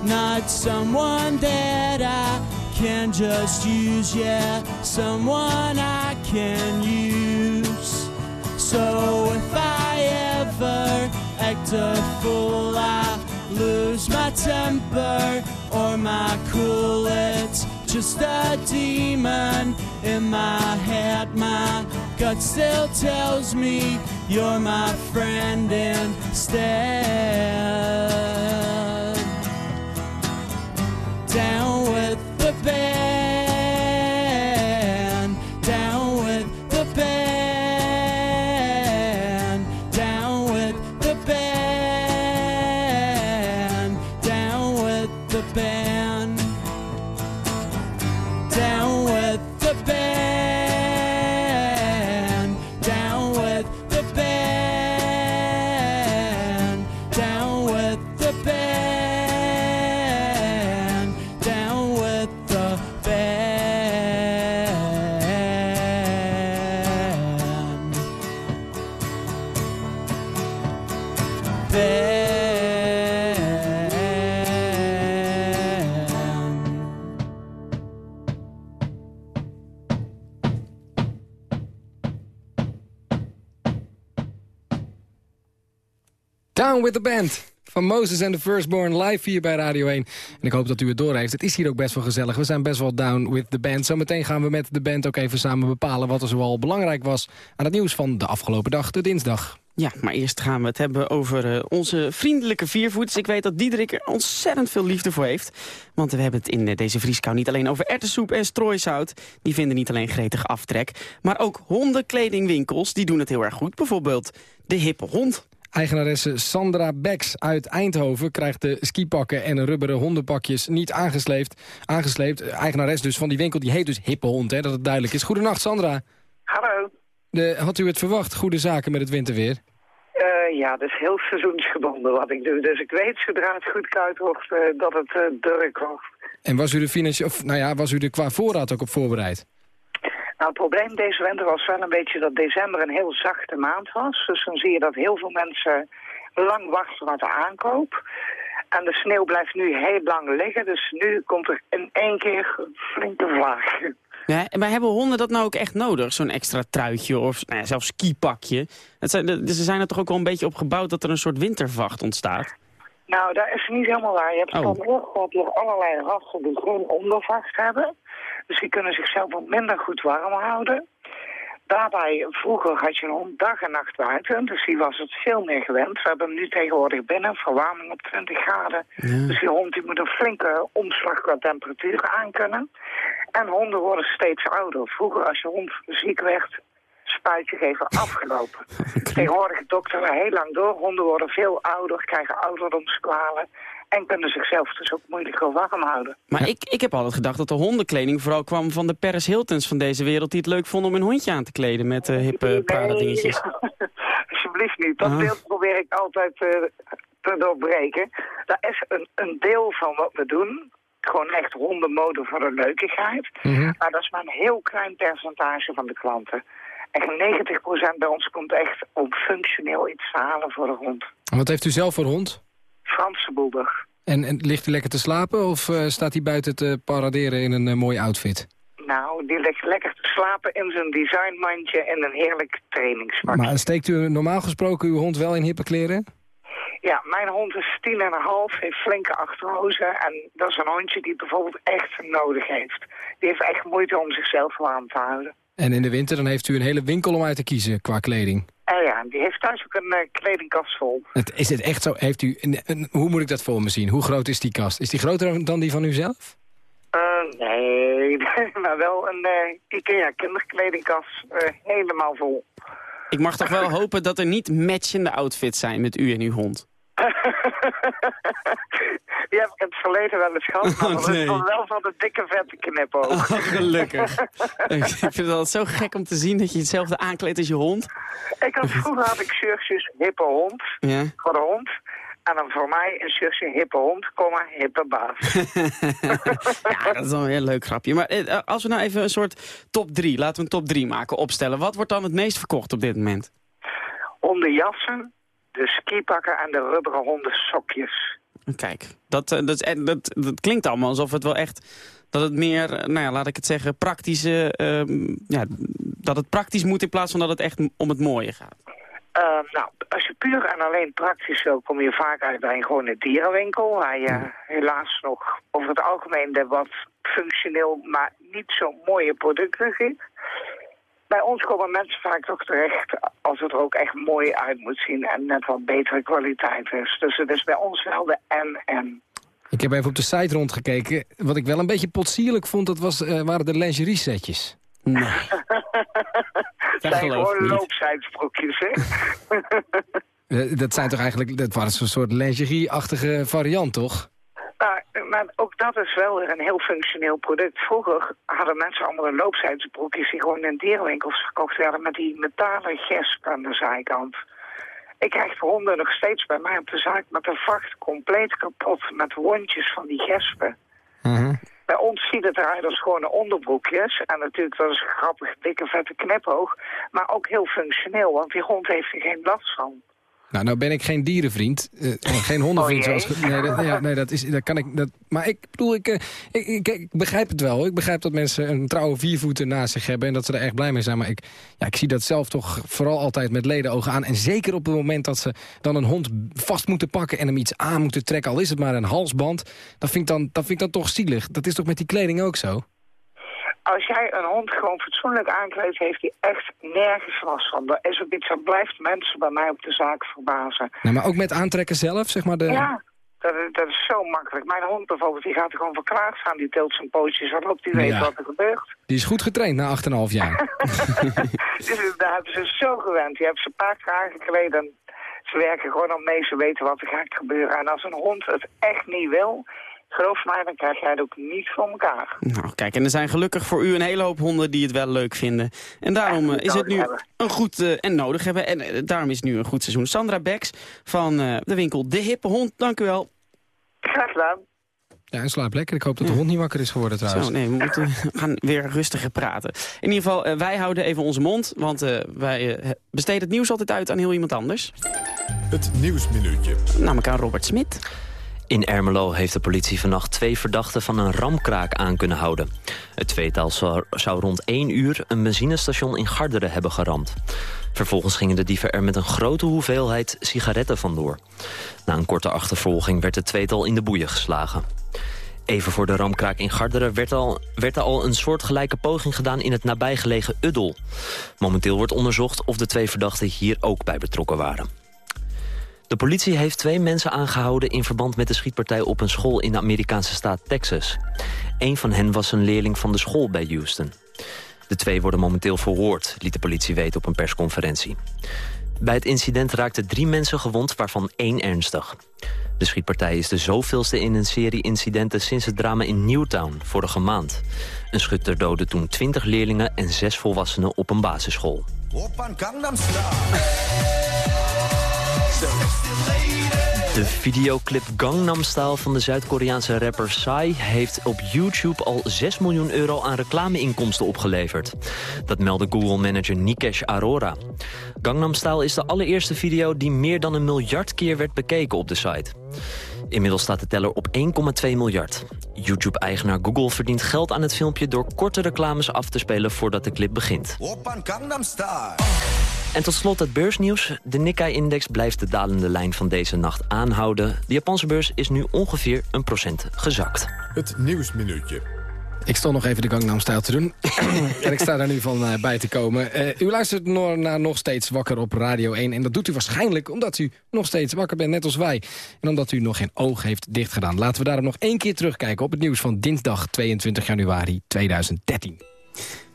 Not someone that I can just use, yeah, someone I can use. So if I ever act a fool, I lose my temper or my cool. It's just a demon in my head. My gut still tells me you're my friend instead. Down with the Band van Moses and the Firstborn live hier bij Radio 1. En ik hoop dat u het doorheeft. Het is hier ook best wel gezellig. We zijn best wel down with the band. Zometeen gaan we met de band ook even samen bepalen... wat er zoal belangrijk was aan het nieuws van de afgelopen dag, de dinsdag. Ja, maar eerst gaan we het hebben over eh, onze vriendelijke viervoeters. Ik weet dat Diederik er ontzettend veel liefde voor heeft. Want we hebben het in eh, deze vrieskou niet alleen over ertessoep en strooisout. Die vinden niet alleen gretig aftrek. Maar ook hondenkledingwinkels, die doen het heel erg goed. Bijvoorbeeld de hippe hond. Eigenaresse Sandra Beks uit Eindhoven krijgt de skipakken en rubberen hondenpakjes niet aangesleept. aangesleept. Eigenares dus van die winkel, die heet dus Hippe Hond, hè, dat het duidelijk is. Goedenacht Sandra. Hallo. De, had u het verwacht, goede zaken met het winterweer? Eh, ja, dat is heel seizoensgebonden wat ik doe. Dus ik weet zodra het goed koud wordt eh, dat het eh, druk wordt. En was u, er financieel, of, nou ja, was u er qua voorraad ook op voorbereid? Nou, het probleem deze winter was wel een beetje dat december een heel zachte maand was. Dus dan zie je dat heel veel mensen lang wachten met de aankoop. En de sneeuw blijft nu heel lang liggen. Dus nu komt er in één keer een flinke vlaag. Ja, maar hebben honden dat nou ook echt nodig? Zo'n extra truitje of nou ja, zelfs skipakje? Het zijn, ze zijn er toch ook wel een beetje op gebouwd dat er een soort wintervacht ontstaat? Nou, dat is niet helemaal waar. Je hebt Oh. van gehad door allerlei rassen die geen ondervacht hebben. Dus die kunnen zichzelf wat minder goed warm houden. Daarbij, vroeger had je een hond dag en nacht buiten, dus die was het veel meer gewend. We hebben hem nu tegenwoordig binnen, verwarming op 20 graden. Dus die hond die moet een flinke omslag qua temperatuur aankunnen. En honden worden steeds ouder. Vroeger als je hond ziek werd, spuitje geven *laughs* afgelopen. Tegenwoordig dokter we heel lang door. Honden worden veel ouder, krijgen ouderdomskwalen en kunnen zichzelf dus ook moeilijker warm houden. Maar ik, ik heb altijd gedacht dat de hondenkleding vooral kwam van de Paris Hiltons van deze wereld... die het leuk vonden om een hondje aan te kleden met eh, hippe paradingetjes. *laughs* Alsjeblieft niet. Dat Ah. beeld probeer ik altijd eh, te doorbreken. Dat is een, een deel van wat we doen. gewoon echt hondenmode voor de leukigheid. Mhm. Maar dat is maar een heel klein percentage van de klanten. Echt 90% bij ons komt echt om functioneel iets te halen voor de hond. En Wat heeft u zelf voor hond? Franse bulldog. En, en ligt hij lekker te slapen of eh, staat hij buiten te paraderen in een eh, mooi outfit? Nou, die ligt lekker te slapen in zijn designmandje in een heerlijk trainingspak. Maar steekt u normaal gesproken uw hond wel in hippe kleren? Ja, mijn hond is tien en een half, heeft flinke achterhozen. En dat is een hondje die bijvoorbeeld echt nodig heeft. Die heeft echt moeite om zichzelf warm te houden. En in de winter dan heeft u een hele winkel om uit te kiezen qua kleding. En ja, die heeft thuis ook een eh, kledingkast vol. Het, is het echt zo? Heeft u, hoe moet ik dat voor me zien? Hoe groot is die kast? Is die groter dan die van u zelf? Eh, nee, *laughs* maar wel een eh, Ikea kinderkledingkast eh, helemaal vol. Ik mag toch wel hopen dat er niet matchende outfits zijn met u en uw hond. Die heb ik in het verleden wel eens gehad, maar Oh, *laughs* nee. dan wel van de dikke vette knipoog. Oh, gelukkig. *laughs* ik vind het altijd zo gek om te zien dat je hetzelfde aankleedt als je hond. Ik had, vroeger had ik shirtjes hippe hond, Ja. voor de hond. En dan voor mij een shirtje hippe hond, komma, hippe baas. *laughs* ja, dat is wel een heel leuk grapje. Maar eh, als we nou even een soort top 3, laten we een top 3 maken, opstellen. Wat wordt dan het meest verkocht op dit moment? Hondenjassen, de skipakken en de rubberen hondensokjes. Kijk, dat, eh, dat, dat, dat klinkt allemaal alsof het wel echt... Dat het meer, eh, nou ja, laat ik het zeggen, praktische... ehm, ja, dat het praktisch moet in plaats van dat het echt om het mooie gaat. Eh, nou, als je puur en alleen praktisch wil, kom je vaak uit bij een gewone dierenwinkel. Waar je helaas nog over het algemeen de wat functioneel, maar niet zo mooie producten ziet. Bij ons komen mensen vaak toch terecht als het er ook echt mooi uit moet zien en net wat betere kwaliteit is. Dus het is bij ons wel de en-en. Ik heb even op de site rondgekeken. Wat ik wel een beetje potsierlijk vond, dat was, eh, waren de lingerie setjes. Nee. *laughs* Het zijn geloof ik gewoon loopzijdsbroekjes, hè? *laughs* Eh, dat zijn toch eigenlijk, dat was een soort lingerie-achtige variant, toch? Nou, maar ook dat is wel weer een heel functioneel product. Vroeger hadden mensen allemaal een loopzijdsbroekjes die gewoon in dierenwinkels verkocht werden met die metalen gesp aan de zijkant. Ik krijg de honden nog steeds bij mij op de zaak met de vacht compleet kapot met wondjes van die gespen. Bij ons ziet het eruit als gewone onderbroekjes. En natuurlijk, dat is een grappig, dikke, vette knipoog. Maar ook heel functioneel, want die hond heeft er geen last van. Nou, nou ben ik geen dierenvriend. eh, eh, geen *laughs* hondenvriend. Oh, jee. zoals, nee, dat, ja, nee, dat is, dat kan ik. Dat, maar ik bedoel, ik, eh, ik, ik, ik begrijp het wel. Ik begrijp dat mensen een trouwe viervoeter naast zich hebben... en dat ze er echt blij mee zijn. Maar ik, ja, ik zie dat zelf toch vooral altijd met ledenogen aan. En zeker op het moment dat ze dan een hond vast moeten pakken... en hem iets aan moeten trekken, al is het maar een halsband... dat vind ik dan, dat vind ik dan toch zielig. Dat is toch met die kleding ook zo? Als jij een hond gewoon fatsoenlijk aankleedt, heeft hij echt nergens last van. Dat is ook iets dat blijft mensen bij mij op de zaak verbazen. Nou, maar ook met aantrekken zelf, zeg maar. De... Ja, dat is, dat is zo makkelijk. Mijn hond bijvoorbeeld, die gaat er gewoon voor klaar staan. Die tilt zijn pootjes al op, die weet wat er gebeurt. Die is goed getraind na 8,5 jaar. *laughs* Dus daar hebben ze zo gewend. Die hebben ze een paar keer aangekleed en ze werken gewoon al mee. Ze weten wat er gaat gebeuren. En als een hond het echt niet wil, geloof mij, dan krijg jij het ook niet voor elkaar. Nou, kijk, en er zijn gelukkig voor u een hele hoop honden die het wel leuk vinden. En daarom eh, is het nu hebben. een goed eh, en nodig hebben. En eh, daarom is het nu een goed seizoen. Sandra Beks van eh, de winkel De Hippe Hond, dank u wel. Graag gedaan. Ja, en slaap lekker. Ik hoop dat de hond niet wakker is geworden trouwens. Zo, nee, we moeten *laughs* gaan weer rustiger praten. In ieder geval, wij houden even onze mond, want eh, wij besteden het nieuws altijd uit aan heel iemand anders. Het Nieuwsminuutje. Namelijk aan Robert Smit. In Ermelo heeft de politie vannacht twee verdachten van een ramkraak aan kunnen houden. Het tweetal zou, rond 1 uur een benzinestation in Garderen hebben geramd. Vervolgens gingen de dieven er met een grote hoeveelheid sigaretten vandoor. Na een korte achtervolging werd het tweetal in de boeien geslagen. Even voor de ramkraak in Garderen werd, al, werd er al een soortgelijke poging gedaan in het nabijgelegen Uddel. Momenteel wordt onderzocht of de twee verdachten hier ook bij betrokken waren. De politie heeft twee mensen aangehouden in verband met de schietpartij op een school in de Amerikaanse staat Texas. Een van hen was een leerling van de school bij Houston. De twee worden momenteel verhoord, liet de politie weten op een persconferentie. Bij het incident raakten drie mensen gewond, waarvan één ernstig. De schietpartij is de zoveelste in een serie incidenten sinds het drama in Newtown vorige maand. Een schutter doodde toen 20 leerlingen en zes volwassenen op een basisschool. De videoclip Gangnam Style van de Zuid-Koreaanse rapper Psy... heeft op YouTube al 6 miljoen euro aan reclameinkomsten opgeleverd. Dat meldde Google-manager Nikesh Arora. Gangnam Style is de allereerste video die meer dan een miljard keer werd bekeken op de site. Inmiddels staat de teller op 1,2 miljard. YouTube-eigenaar Google verdient geld aan het filmpje... door korte reclames af te spelen voordat de clip begint. En tot slot het beursnieuws. De Nikkei-index blijft de dalende lijn van deze nacht aanhouden. De Japanse beurs is nu ongeveer een procent gezakt. Het Nieuwsminuutje. Ik stond nog even de Gangnam Style te doen. *coughs* en ik sta daar nu van eh, bij te komen. Eh, u luistert no- naar Nog Steeds Wakker op Radio 1. En dat doet u waarschijnlijk omdat u nog steeds wakker bent, net als wij. En omdat u nog geen oog heeft dichtgedaan. Laten we daarom nog één keer terugkijken op het nieuws van dinsdag 22 januari 2013.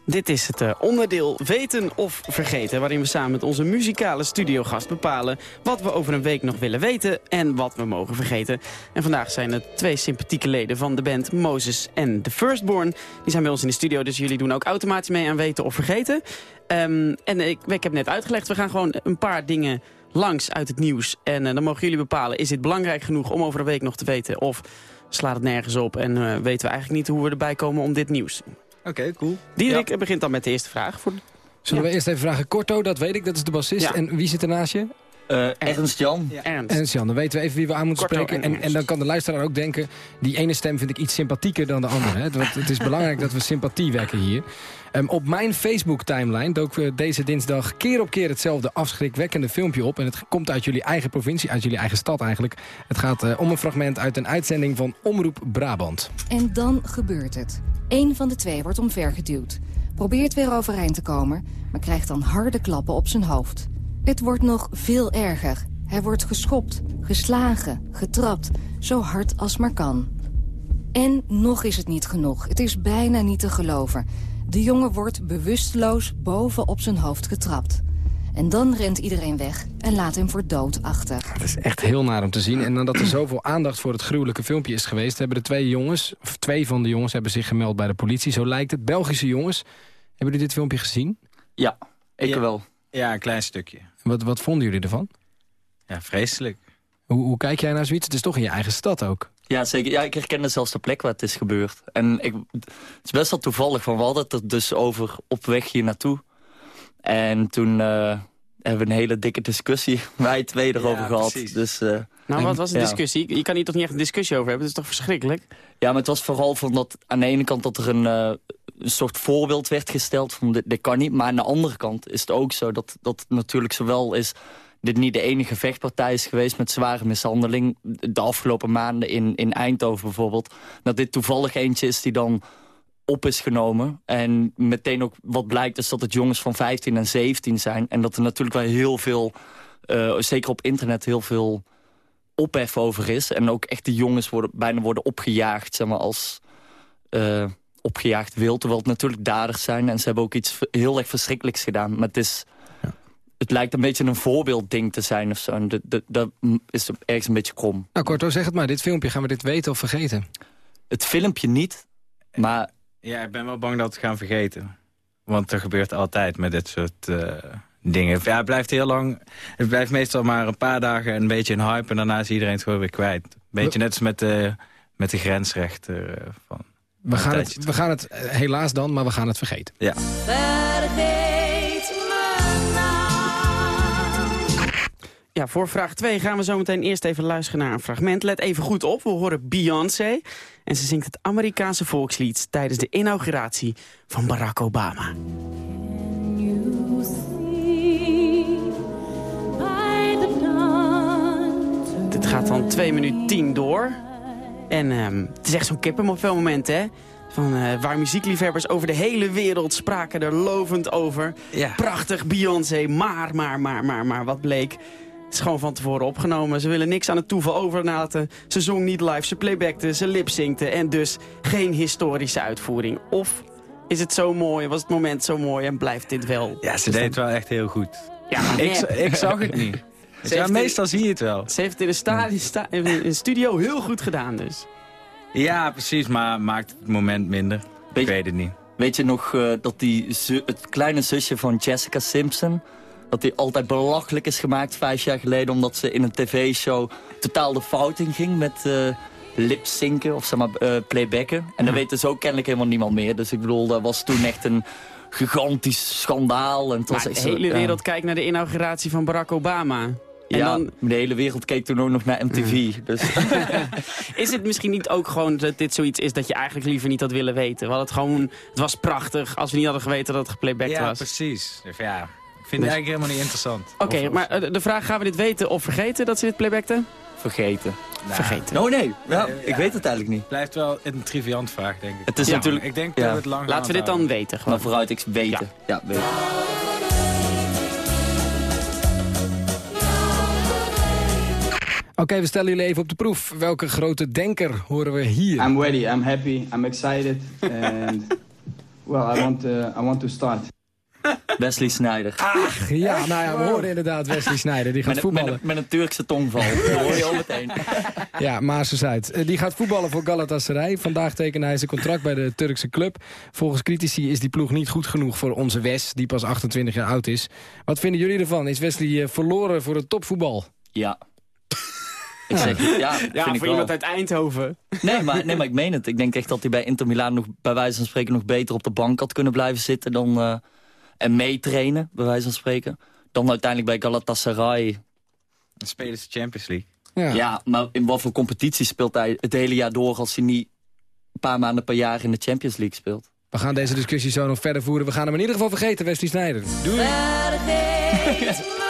Dit is het eh, onderdeel Weten of Vergeten... waarin we samen met onze muzikale studiogast bepalen... wat we over een week nog willen weten en wat we mogen vergeten. En vandaag zijn het twee sympathieke leden van de band Moses en The Firstborn. Die zijn bij ons in de studio, dus jullie doen ook automatisch mee aan Weten of Vergeten. Ehm, en ik, ik heb net uitgelegd, we gaan gewoon een paar dingen langs uit het nieuws. En eh, dan mogen jullie bepalen, is dit belangrijk genoeg om over een week nog te weten... of slaat het nergens op en eh, weten we eigenlijk niet hoe we erbij komen om dit nieuws. Oké, cool. Diederik begint dan met de eerste vraag. Voor... Zullen we eerst even vragen, Korto, dat weet ik, dat is de bassist. Ja. En wie zit er naast je? Eh, Ernst Jan. Ernst. En Jan, dan weten we even wie we aan moeten Korto spreken. en En, en dan kan de luisteraar ook denken... die ene stem vind ik iets sympathieker dan de andere. Hè? Want het is belangrijk dat we sympathie wekken hier. Ehm, op mijn Facebook-timeline dook eh, deze dinsdag keer op keer hetzelfde afschrikwekkende filmpje op. En het komt uit jullie eigen provincie, uit jullie eigen stad eigenlijk. Het gaat eh, om een fragment uit een uitzending van Omroep Brabant. En dan gebeurt het. Eén van de twee wordt omvergeduwd. Probeert weer overeind te komen, maar krijgt dan harde klappen op zijn hoofd. Het wordt nog veel erger. Hij wordt geschopt, geslagen, getrapt, zo hard als maar kan. En nog is het niet genoeg. Het is bijna niet te geloven. De jongen wordt bewusteloos boven op zijn hoofd getrapt. En dan rent iedereen weg en laat hem voor dood achter. Het is echt heel naar om te zien. En nadat er zoveel aandacht voor het gruwelijke filmpje is geweest... hebben de twee jongens, of twee van de jongens, hebben zich gemeld bij de politie. Zo lijkt het. Belgische jongens. Hebben jullie dit filmpje gezien? Ja, ik Ja. wel. Ja, een klein stukje. Wat, wat vonden jullie ervan? Ja, vreselijk. Hoe, hoe kijk jij naar zoiets? Het is toch in je eigen stad ook. Ja, zeker. Ja, ik herkende zelfs de plek waar het is gebeurd. En ik, het is best wel toevallig, want we hadden het er dus over op weg hier naartoe. En toen eh, hebben we een hele dikke discussie, *laughs* wij twee erover Ja, gehad. precies. Dus, eh, Nou, wat was de ja. discussie? Je kan hier toch niet echt een discussie over hebben? Het is toch verschrikkelijk? Ja, maar het was vooral van dat aan de ene kant dat er een, eh, een soort voorbeeld werd gesteld van dit, dit kan niet. Maar aan de andere kant is het ook zo dat, dat het natuurlijk zowel is dit niet de enige vechtpartij is geweest met zware mishandeling. De afgelopen maanden in, in Eindhoven bijvoorbeeld. Dat dit toevallig eentje is die dan op is genomen. En meteen ook wat blijkt is dat het jongens van 15 en 17 zijn. En dat er natuurlijk wel heel veel, eh, zeker op internet, heel veel ophef over is. En ook echt de jongens worden, bijna worden opgejaagd, zeg maar, als eh, opgejaagd wild. Terwijl het natuurlijk daders zijn. En ze hebben ook iets heel erg verschrikkelijks gedaan. Maar het is... Het lijkt een beetje een voorbeeldding te zijn of zo. En dat- dat- dat is ergens een beetje krom. Nou, Korto, zeg het maar. Dit filmpje, gaan we dit weten of vergeten? Het filmpje niet, maar... Ja, ik ben wel bang dat we het gaan vergeten. Want er gebeurt altijd met dit soort eh, dingen. Ja, het blijft heel lang. Het blijft meestal maar een paar dagen een beetje een hype... en daarna is iedereen het gewoon weer kwijt. Beetje net als met de, met de grensrechter. eh, van We gaan, het, we gaan het, eh, helaas dan, maar we gaan het vergeten. Ja. Vergeet Ja, voor vraag 2 gaan we zo meteen eerst even luisteren naar een fragment. Let even goed op, we horen Beyoncé. En ze zingt het Amerikaanse volkslied tijdens de inauguratie van Barack Obama. Dit gaat dan 2 minuten 10 door. En ehm, het is echt zo'n kippenmoment, hè? Van, eh, waar muziekliefhebbers over de hele wereld spraken er lovend over. Prachtig Beyoncé, maar, maar, maar, maar, maar, wat bleek? Het is gewoon van tevoren opgenomen. Ze willen niks aan het toeval overlaten. Ze zong niet live, ze playbackte, ze lipsynkte. En dus geen historische uitvoering. Of is het zo mooi, was het moment zo mooi en blijft dit wel? Ja, ze deed het wel echt heel goed. Ja, ik, ik zag het niet. *laughs* Ze Ja, meestal zie je het wel. Ze heeft het in de, sta sta in de studio heel goed gedaan dus. Ja, precies, maar maakt het moment minder. ik weet het niet. Weet je nog eh, dat die het kleine zusje van Jessica Simpson... dat hij altijd belachelijk is gemaakt vijf jaar geleden... omdat ze in een tv-show totaal de fout in ging met uh, lipzinken of zeg maar uh, playbacken. En dat weet dus ook kennelijk helemaal niemand meer. Dus ik bedoel, dat was toen echt een gigantisch schandaal. En het was maar echt de hele zo, wereld kijkt naar de inauguratie van Barack Obama. En ja, dan de hele wereld keek toen ook nog naar MTV. Dus. *laughs* is het misschien niet ook gewoon dat dit zoiets is dat je eigenlijk liever niet had willen weten? Want het gewoon, het was prachtig als we niet hadden geweten dat het geplaybacked ja, was. precies. Dus ja, ik vind het eigenlijk helemaal niet interessant. Oké, maar eh, de vraag, gaan we dit weten of vergeten dat ze dit playbackten? Vergeten. Vergeten. Oh nee, ja, ik weet het eigenlijk niet. blijft wel een triviant vraag, denk ik. Het is Ja, natuurlijk... Ik denk ja. dat het lang Laten we dit dan weten. Gewoon. Maar vooruit, ik weten. Ja, weten. Oké, we stellen jullie even op de proef. Welke grote denker horen we hier? I'm ready. I'm happy. I'm excited. *laughs* And well, I want to, I want to start. *laughs* Wesley Sneijder. Ach, ja, nou ja, we horen inderdaad Wesley Sneijder. Die gaat met, een- met, voetballen. een- met een Turkse tongval. *laughs* Dat hoor je al meteen. Ja, Maarsen Zuid. Eh, Die gaat voetballen voor Galatasaray. Vandaag tekende hij zijn contract bij de Turkse club. Volgens critici is die ploeg niet goed genoeg voor onze Wes, die pas 28 jaar oud is. Wat vinden jullie ervan? Is Wesley eh, verloren voor het topvoetbal? Ja. *laughs* Ik zeg het, ja, Ja, vind ik voor wel. iemand uit Eindhoven. Nee maar, nee, maar ik meen het. Ik denk echt dat hij bij Inter Milaan nog, bij wijze van spreken nog beter op de bank had kunnen blijven zitten dan, eh, en meetrainen, bij wijze van spreken. Dan uiteindelijk bij Galatasaray. Dan spelen ze Champions League. Ja. Ja. maar in wat voor competitie speelt hij het hele jaar door als hij niet een paar maanden per jaar in de Champions League speelt? We gaan deze discussie zo nog verder voeren. We gaan hem in ieder geval vergeten, Wesley Sneijder. Doei! *laughs*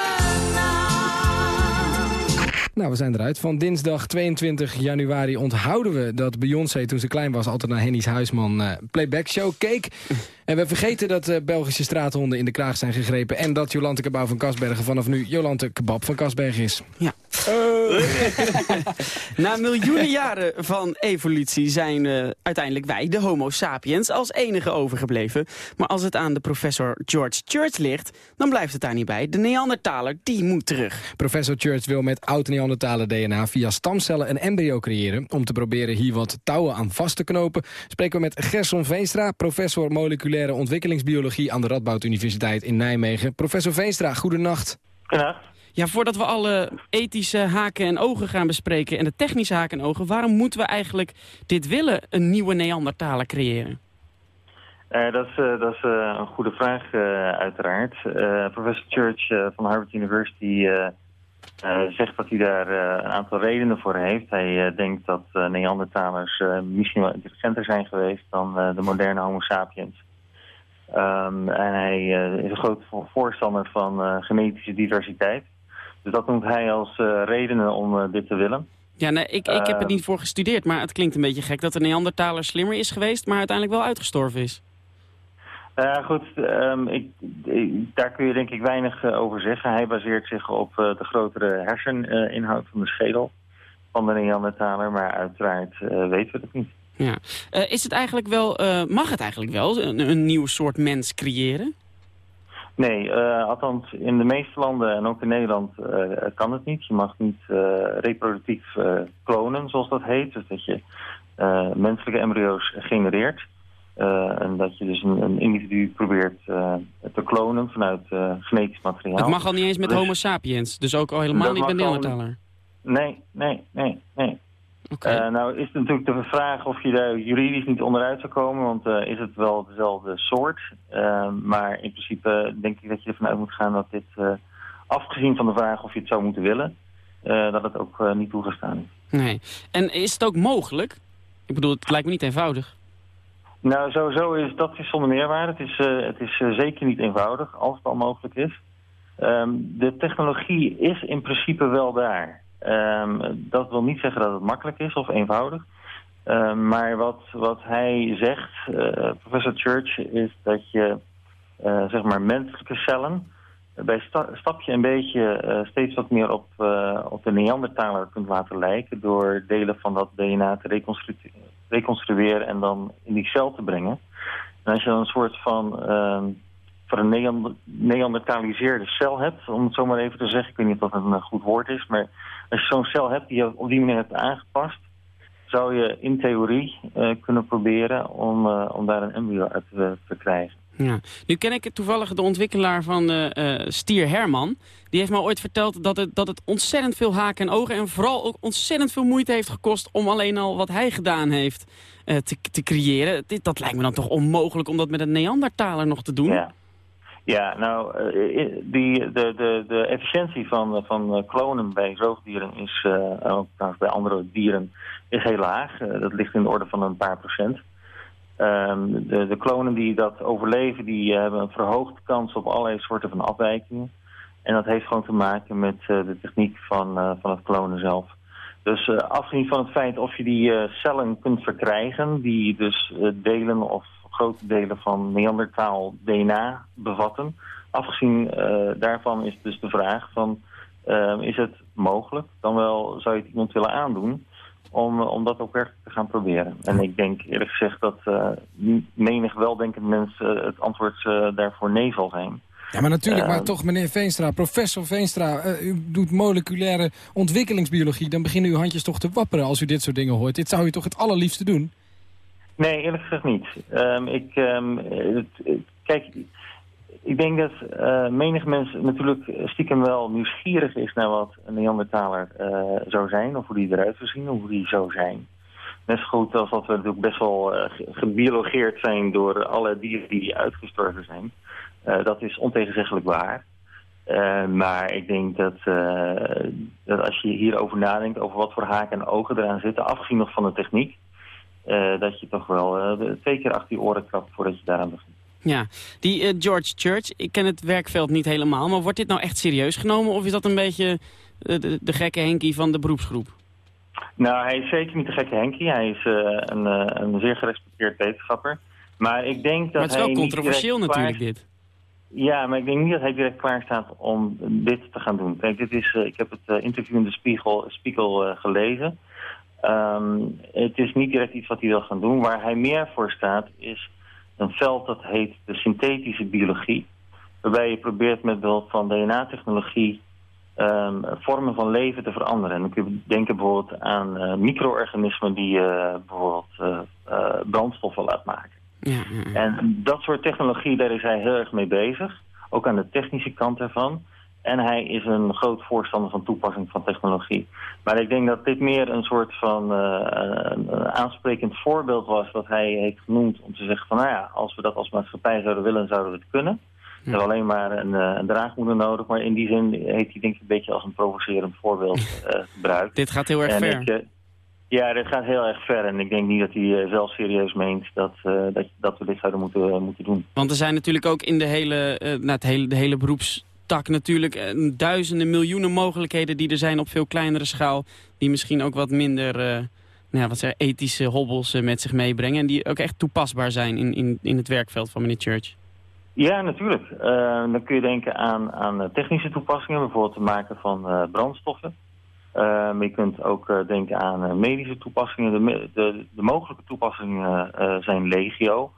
Nou, we zijn eruit. Van dinsdag 22 januari onthouden we dat Beyoncé toen ze klein was... altijd naar Henny's Huisman eh, playback show keek. En we vergeten dat eh, Belgische straathonden in de kraag zijn gegrepen... en dat Jolante Kebouw van Kasbergen vanaf nu Jolante Kebab van Kasbergen is. Ja. *laughs* Na miljoenen jaren van evolutie zijn eh, uiteindelijk wij, de homo sapiens, als enige overgebleven. Maar als het aan de professor George Church ligt, dan blijft het daar niet bij. De Neandertaler, die moet terug. Professor Church wil met oud Neandertaler DNA via stamcellen een embryo creëren. Om te proberen hier wat touwen aan vast te knopen... spreken we met Gerson Veenstra, professor moleculaire ontwikkelingsbiologie... aan de Radboud Universiteit in Nijmegen. Professor Veenstra, goedenacht. Goedenacht. Ja, voordat we alle ethische haken en ogen gaan bespreken... en de technische haken en ogen, waarom moeten we eigenlijk dit willen... een nieuwe Neandertaler creëren? Eh, dat is, eh, dat is eh, een goede vraag, eh, uiteraard. Eh, professor Church eh, van Harvard University eh, eh, zegt dat hij daar eh, een aantal redenen voor heeft. Hij eh, denkt dat eh, Neandertalers eh, misschien wel intelligenter zijn geweest dan eh, de moderne Homo sapiens. Ehm, en hij eh, is een groot vo- voorstander van eh, genetische diversiteit. Dus dat noemt hij als eh, redenen om dit te willen. Ja, nee, ik, ik heb het niet voor gestudeerd, maar het klinkt een beetje gek... dat de Neandertaler slimmer is geweest, maar uiteindelijk wel uitgestorven is. Nou ja, goed, ehm, ik, ik- daar kun je denk ik weinig over zeggen. Hij baseert zich op de grotere herseninhoud van de schedel van de Neandertaler. Maar uiteraard weten we het niet. Ja. Eh, is het eigenlijk wel, eh, mag het eigenlijk wel een, een nieuw soort mens creëren? Nee, eh, althans in de meeste landen en ook in Nederland kan het niet. Je mag niet reproductief klonen, zoals dat heet. Dus dat je menselijke embryo's genereert. En dat je dus een, een individu probeert te klonen vanuit genetisch materiaal. Het mag al niet eens met Dus- homo sapiens, dus ook al helemaal niet al Neandertaler. Nee, nee, nee, nee. Eh, nou is het natuurlijk de vraag of je daar juridisch niet onderuit zou komen, want eh, is het wel dezelfde soort. Eh, maar in principe denk ik dat je ervan uit moet gaan dat dit, afgezien van de vraag of je het zou moeten willen, dat het ook niet toegestaan is. Nee. En is het ook mogelijk? Ik bedoel, het lijkt me niet eenvoudig. Nou, sowieso is dat is zonder meerwaarde. Het is, het is zeker niet eenvoudig, als het al mogelijk is. Ehm, de technologie is in principe wel daar. Ehm, dat wil niet zeggen dat het makkelijk is of eenvoudig. Ehm, maar wat, wat hij zegt, eh, professor Church, is dat je eh, zeg maar menselijke cellen bij sta- stapje een beetje eh, steeds wat meer op, op de Neandertaler kunt laten lijken door delen van dat DNA te reconstru- reconstrueren en dan in die cel te brengen. En als je dan een soort van, ehm, van een neander- neandertaliseerde cel hebt, om het zo maar even te zeggen, ik weet niet of dat een goed woord is, maar als je zo'n cel hebt die je op die manier hebt aangepast, zou je in theorie eh, kunnen proberen om, eh, om daar een embryo uit te, te krijgen. Ja. Nu ken ik toevallig de ontwikkelaar van eh, Stier Herman. Die heeft me ooit verteld dat het, dat het ontzettend veel haken en ogen... en vooral ook ontzettend veel moeite heeft gekost... om alleen al wat hij gedaan heeft te, te creëren. Dit, dat lijkt me dan toch onmogelijk om dat met een Neandertaler nog te doen? Ja. Ja, nou, eh, die, de, de, de efficiëntie van, van eh, klonen bij zoogdieren is, eh, ook bij andere dieren, is heel laag. Dat ligt in de orde van een paar procent. Ehm, de, de klonen die dat overleven, die hebben een verhoogde kans op allerlei soorten van afwijkingen. En dat heeft gewoon te maken met de techniek van, van het klonen zelf. Dus afgezien van het feit of je die cellen kunt verkrijgen, die dus delen of grote delen van Neandertaal DNA bevatten. Afgezien eh, daarvan is dus de vraag van, eh, is het mogelijk? Dan wel zou je het iemand willen aandoen om, om dat ook werkelijk te gaan proberen. En ik denk eerlijk gezegd dat eh, menig weldenkend mens eh, het antwoord daarvoor nee zal zijn. Ja, maar natuurlijk, maar Eh, toch meneer Veenstra, professor Veenstra, u doet moleculaire ontwikkelingsbiologie. Dan beginnen uw handjes toch te wapperen als u dit soort dingen hoort. Dit zou u toch het allerliefste doen? Nee, eerlijk gezegd niet. Ehm, ik, ehm, het- kijk, ik denk dat eh, menig mens natuurlijk stiekem wel nieuwsgierig is naar wat een Neandertaler eh, zou zijn, of hoe die eruit zou zien, of hoe die zou zijn. Net zo goed als dat we natuurlijk best wel eh, ge- gebiologeerd zijn door alle dieren die uitgestorven zijn. Dat is ontegenzeggelijk waar. Maar ik denk dat, dat als je hierover nadenkt, over wat voor haken en ogen eraan zitten, afgezien nog van de techniek, eh, dat je toch wel eh, twee keer achter je oren krabt voordat je daaraan begint. Ja, die eh, George Church, ik ken het werkveld niet helemaal... maar wordt dit nou echt serieus genomen of is dat een beetje de, de gekke Henkie van de beroepsgroep? Nou, hij is zeker niet de gekke Henkie. Hij is een, een zeer gerespecteerd wetenschapper. Maar ik denk dat Maar het is wel controversieel natuurlijk dit. Ja, maar ik denk niet dat hij direct klaar staat om dit te gaan doen. Kijk, dit is, ik heb het interview in de Spiegel, Spiegel gelezen. Ehm, het is niet direct iets wat hij wil gaan doen. Waar hij meer voor staat is een veld dat heet de synthetische biologie. Waarbij je probeert met behulp van DNA-technologie ehm, vormen van leven te veranderen. En dan kun je denken bijvoorbeeld aan eh, micro-organismen die je bijvoorbeeld eh, brandstoffen laat maken. En dat soort technologie, daar is hij heel erg mee bezig. Ook aan de technische kant ervan. En hij is een groot voorstander van toepassing van technologie. Maar ik denk dat dit meer een soort van een, een aansprekend voorbeeld was... wat hij heeft genoemd om te zeggen van... nou ja, als we dat als maatschappij zouden willen, zouden we het kunnen. We hebben alleen maar een, eh, een draagmoeder nodig. Maar in die zin heeft hij denk ik een beetje als een provocerend voorbeeld *laughs* eh, gebruikt. Dit gaat heel erg En ver. ik, ja, dit gaat heel erg ver. En ik denk niet dat hij zelf serieus meent dat, dat, dat we dit zouden moeten, moeten doen. Want er zijn natuurlijk ook in de hele, nou, het hele, de hele beroepstak natuurlijk eh, duizenden, miljoenen mogelijkheden die er zijn op veel kleinere schaal. Die misschien ook wat minder eh, nou ja, wat zeg, ethische hobbels eh, met zich meebrengen. En die ook echt toepasbaar zijn in, in, in het werkveld van meneer Church. Ja, natuurlijk. Dan kun je denken aan, aan technische toepassingen, bijvoorbeeld het maken van brandstoffen. Maar je kunt ook denken aan medische toepassingen. De, de, de mogelijke toepassingen zijn legio.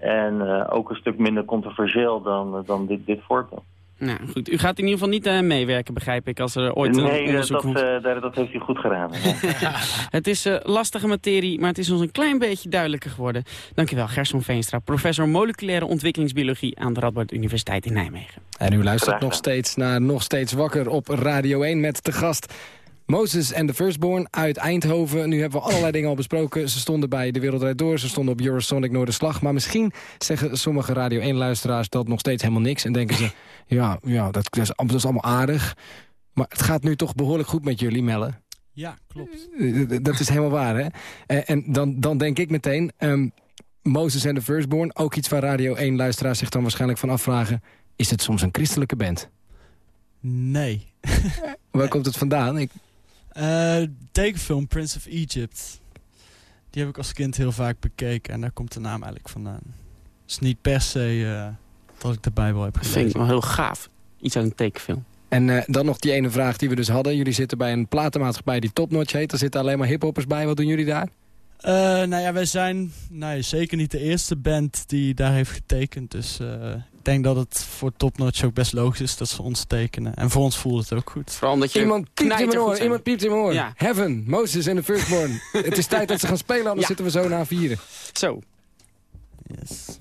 En ook een stuk minder controversieel dan, dan dit, dit voorbeeld. Nou goed, u gaat in ieder geval niet eh, meewerken, begrijp ik, als er ooit een nee, dat, onderzoek dat, komt. eh, dat, dat heeft u goed geraden. ja. *laughs* *laughs* Het is eh, lastige materie, maar het is ons een klein beetje duidelijker geworden. Dankjewel, Gerson Veenstra, professor moleculaire ontwikkelingsbiologie aan de Radboud Universiteit in Nijmegen. En u luistert nog steeds naar Nog Steeds Wakker op Radio 1 met de gast Moses en the Firstborn uit Eindhoven. Nu hebben we allerlei dingen al besproken. Ze stonden bij De Wereld Draait Door, ze stonden op Eurosonic Noorderslag. Maar misschien zeggen sommige Radio 1-luisteraars dat nog steeds helemaal niks. En denken ze, *laughs* ja, ja dat, dat, is, allemaal- dat is allemaal aardig. Maar het gaat nu toch behoorlijk goed met jullie, Melle. Ja, klopt. Eh, Dat is helemaal waar, hè? Eh, En dan, dan denk ik meteen... ehm, Moses en the Firstborn, ook iets waar Radio 1-luisteraars zich dan waarschijnlijk van afvragen... is het soms een christelijke band? Nee. *laughs* Waar komt het vandaan? Ik, tekenfilm Prince of Egypt. Die heb ik als kind heel vaak bekeken en daar komt de naam eigenlijk vandaan. Het is niet per se eh, dat ik de Bijbel heb Dat gelezen. vind ik wel heel gaaf. Iets uit een tekenfilm. En eh, dan nog die ene vraag die we dus hadden. Jullie zitten bij een platenmaatschappij die Topnotch heet. Daar zitten alleen maar hiphoppers bij. Wat doen jullie daar? Eh, nou ja, wij zijn nou, ja, zeker niet de eerste band die daar heeft getekend. Dus eh, denk dat het voor Topnotch ook best logisch is dat ze ons tekenen. En voor ons voelt het ook goed. Vooral omdat je Iemand piept in mijn oor. Iemand piept in mijn oor. Ja. Heaven, Moses en the Firstborn. *laughs* het is tijd dat ze gaan spelen, anders Ja. zitten we zo na vieren. Zo. Yes.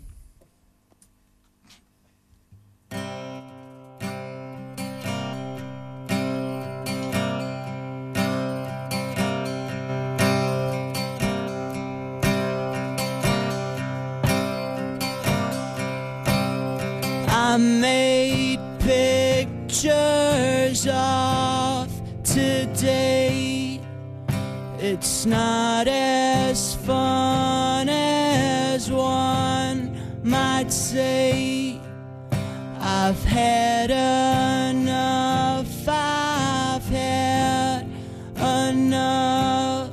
Made pictures of today. It's not as fun as one might say. I've had enough, I've had enough.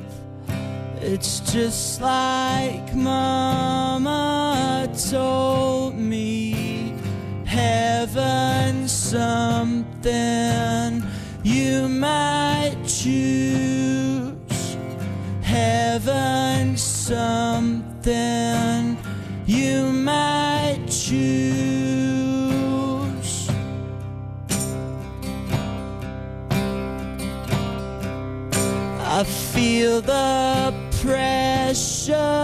It's just like Mama something you might choose. Heaven, something you might choose. I feel the pressure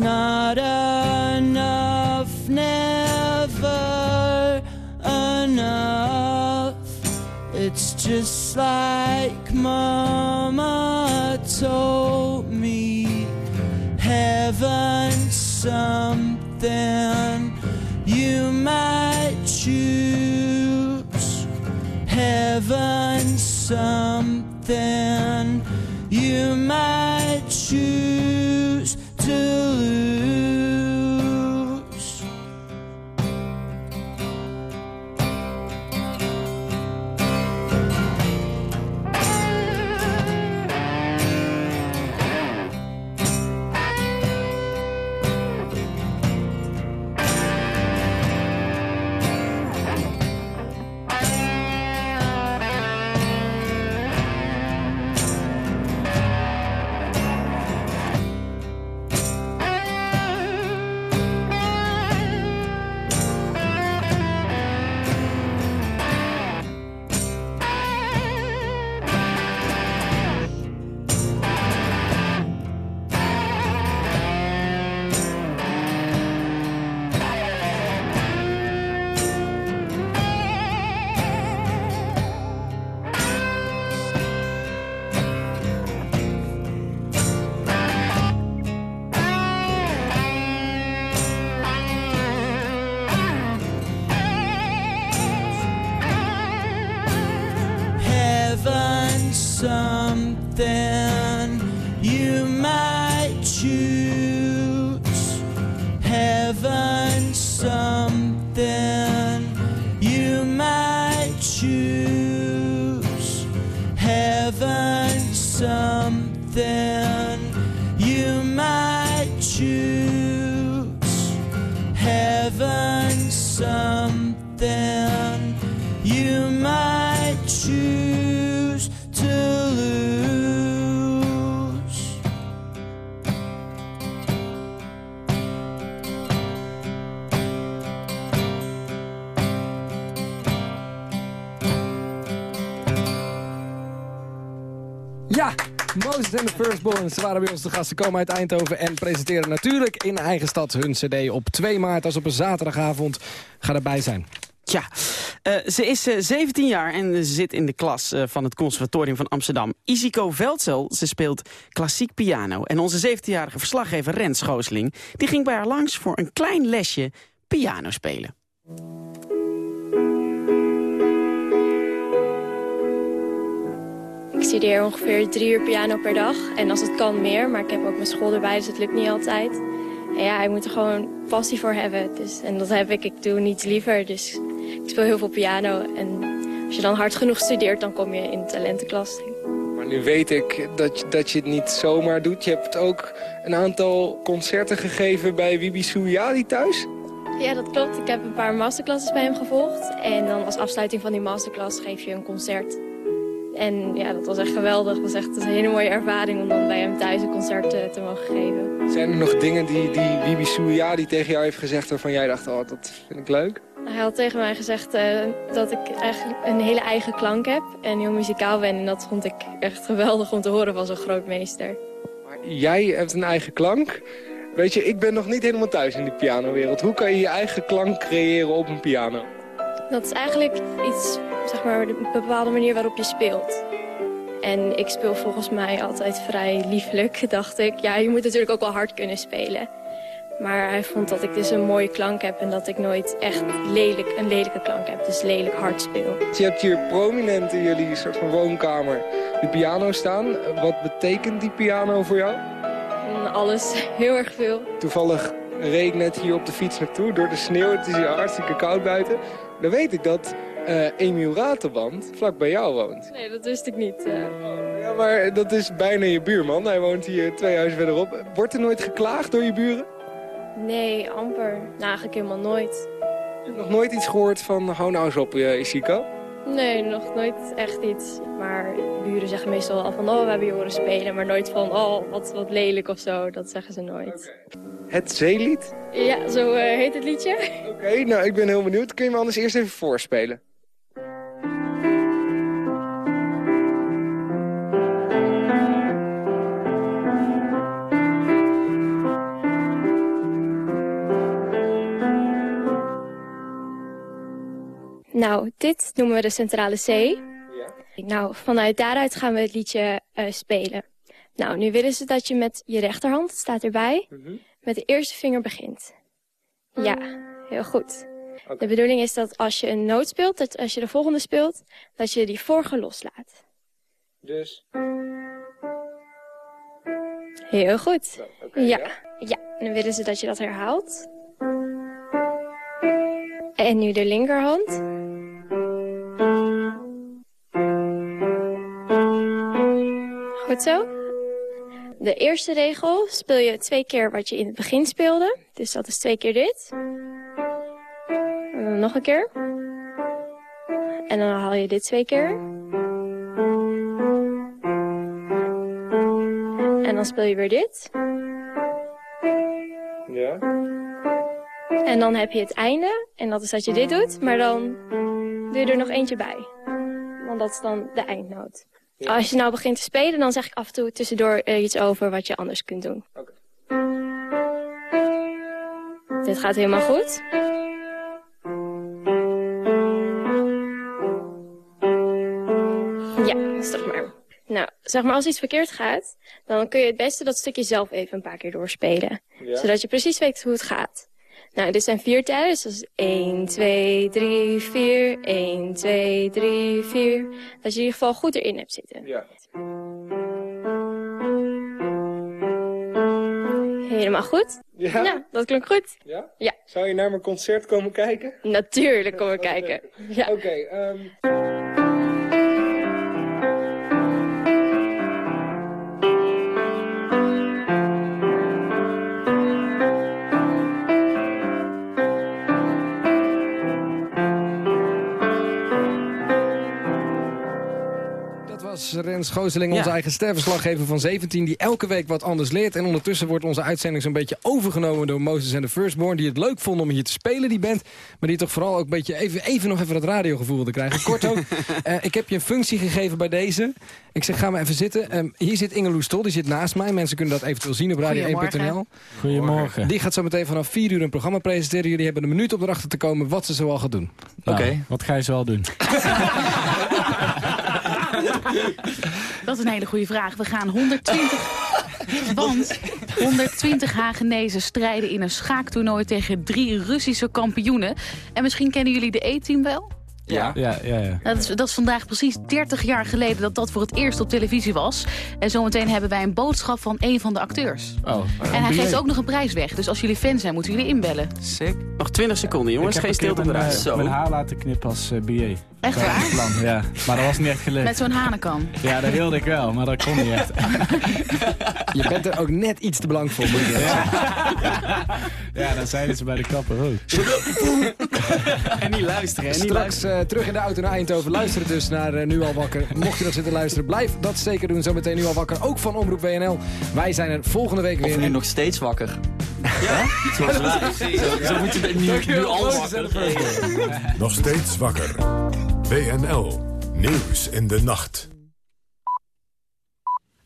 not enough, never enough. It's just like Mama told me. Heaven's something you might choose. Heaven's something Ze waren bij ons te gast. Ze komen uit Eindhoven en presenteren natuurlijk in eigen stad hun cd op 2 maart. als op een zaterdagavond. Ga erbij zijn. Ja, eh, ze is eh, 17 jaar en ze zit in de klas eh, van het Conservatorium van Amsterdam. Isiko Veldsel, ze speelt klassiek piano. En onze 17-jarige verslaggever Rens Schoosling... die ging bij haar langs voor een klein lesje piano spelen. Ik studeer ongeveer drie uur piano per dag. En als het kan meer, maar ik heb ook mijn school erbij, dus het lukt niet altijd. En ja, ik moet er gewoon passie voor hebben. Dus, en dat heb ik. Ik doe niets liever, dus ik speel heel veel piano. En als je dan hard genoeg studeert, dan kom je in de talentenklas. Maar nu weet ik dat je, dat je het niet zomaar doet. Je hebt ook een aantal concerten gegeven bij Wibi Suyali thuis. Ja, dat klopt. Ik heb een paar masterclasses bij hem gevolgd. En dan als afsluiting van die masterclass geef je een concert. En ja, dat was echt geweldig. Het was echt een hele mooie ervaring om dan bij hem thuis een concert eh, te mogen geven. Zijn er nog dingen die, die Wibi Suyali tegen jou heeft gezegd... waarvan jij dacht, oh, dat vind ik leuk? Hij had tegen mij gezegd eh, dat ik eigenlijk een hele eigen klank heb en heel muzikaal ben. En dat vond ik echt geweldig om te horen van zo'n groot meester. Jij hebt een eigen klank. Weet je, ik ben nog niet helemaal thuis in die pianowereld. Hoe kan je je eigen klank creëren op een piano? Dat is eigenlijk iets zeg maar, de bepaalde manier waarop je speelt. En ik speel volgens mij altijd vrij liefelijk, *laughs* dacht ik. Ja, je moet natuurlijk ook wel hard kunnen spelen. Maar hij vond dat ik dus een mooie klank heb en dat ik nooit echt lelijk, een lelijke klank heb. Dus lelijk hard speel. Je hebt hier prominent in jullie soort van woonkamer de piano staan. Wat betekent die piano voor jou? En alles, *laughs* heel erg veel. Toevallig reed ik net hier op de fiets naartoe door de sneeuw. Het is hier hartstikke koud buiten. Dan weet ik dat eh Emiel Raterband vlak bij jou woont. Nee, dat wist ik niet. eh. Ja, maar dat is bijna je buurman. Hij woont hier twee huizen verderop. Wordt er nooit geklaagd door je buren? Nee, amper. Nou, eigenlijk helemaal nooit. Je hebt nog nooit iets gehoord van hou nou eens op, eh, Ishiko? Nee, nog nooit echt iets. Maar buren zeggen meestal al van, oh, we hebben je horen spelen. Maar nooit van, oh, wat, wat lelijk of zo. Dat zeggen ze nooit. Het zeelied? Ja, zo eh, heet het liedje. Oké, nou ik ben heel benieuwd. Kun je me anders eerst even voorspelen? Nou, dit noemen we de centrale C. Nou, vanuit daaruit gaan we het liedje eh, spelen. Nou, nu willen ze dat je met je rechterhand, staat erbij, met de eerste vinger begint. Ja, heel goed. De bedoeling is dat als je een noot speelt, dat als je de volgende speelt, dat je die vorige loslaat. Dus? Heel goed. ja. ja, en dan willen ze dat je dat herhaalt. En nu de linkerhand. Goed zo. De eerste regel speel je twee keer wat je in het begin speelde. Dus dat is twee keer dit. En dan nog een keer. En dan haal je dit twee keer. En dan speel je weer dit. Ja. En dan heb je het einde. En dat is dat je dit doet. Maar dan doe je er nog eentje bij. Want dat is dan de eindnoot. Als je nou begint te spelen, dan zeg ik af en toe tussendoor eh, iets over wat je anders kunt doen. Dit gaat helemaal goed. Ja, stop maar. Nou, zeg maar als iets verkeerd gaat, dan kun je het beste dat stukje zelf even een paar keer doorspelen. Ja. Zodat je precies weet hoe het gaat. Nou, dit zijn vier tellen, dus dat is 1, 2, 3, 4, 1, 2, 3, 4. Dat je in ieder geval goed erin hebt zitten. Ja. Helemaal goed? Ja? Nou, dat klonk goed. Ja? Ja. Zou je naar mijn concert komen kijken? Natuurlijk, kom ik *laughs* kijken. Ja. Oké, ehm, Dat Rens Gooseling, onze Ja. eigen sterverslaggever van 17... die elke week wat anders leert. En ondertussen wordt onze uitzending zo'n beetje overgenomen... door Moses en de Firstborn, die het leuk vonden om hier te spelen, die band. Maar die toch vooral ook een beetje even, even nog even dat radiogevoel te krijgen. Kort ook, *laughs* eh, ik heb je een functie gegeven bij deze. Ik zeg, ga maar even zitten. Ehm, hier zit Inge Loestol, die zit naast mij. Mensen kunnen dat eventueel zien op radio1.nl. Goedemorgen. Goedemorgen. Die gaat zo meteen vanaf 4 uur een programma presenteren. Jullie hebben een minuut om erachter te komen wat ze zoal gaat doen. Nou, Wat ga je zoal doen? *laughs* Dat is een hele goede vraag. We gaan 120... Want 120 Hagenezen strijden in een schaaktoernooi tegen drie Russische kampioenen. En misschien kennen jullie de E-team wel? Ja. Ja, ja, ja. Dat is, dat is vandaag precies 30 jaar geleden dat dat voor het eerst op televisie was. En zometeen hebben wij een boodschap van een van de acteurs. Oh. En hij geeft ook nog een prijs weg. Dus als jullie fan zijn, moeten jullie inbellen. Sick. Nog 20 seconden, jongens. Ik heb Geen stilte mijn, eruit. eh, Mijn haar laten knippen als eh BA. Echt waar? het plan, ja. Maar dat was niet echt gelukt. Met zo'n hanenkam. Ja, dat wilde ik wel, maar dat kon niet echt. *laughs* Je bent er ook net iets te blank voor, moet ik zeggen. *laughs* Ja, dat zeiden ze bij de kapper ook. *laughs* En niet luisteren, hè? Niet Straks eh, terug in de auto naar Eindhoven. Luisteren dus naar eh, Nu Al Wakker. Mocht je nog zitten luisteren, blijf dat zeker doen. Zometeen Nu Al Wakker, ook van Omroep WNL. Wij zijn er volgende week weer. Of nu nog steeds wakker. Ja, zoals wij. Zo, zo moet je het nu, nu al wakker. Nog steeds wakker. WNL. Nieuws in de nacht.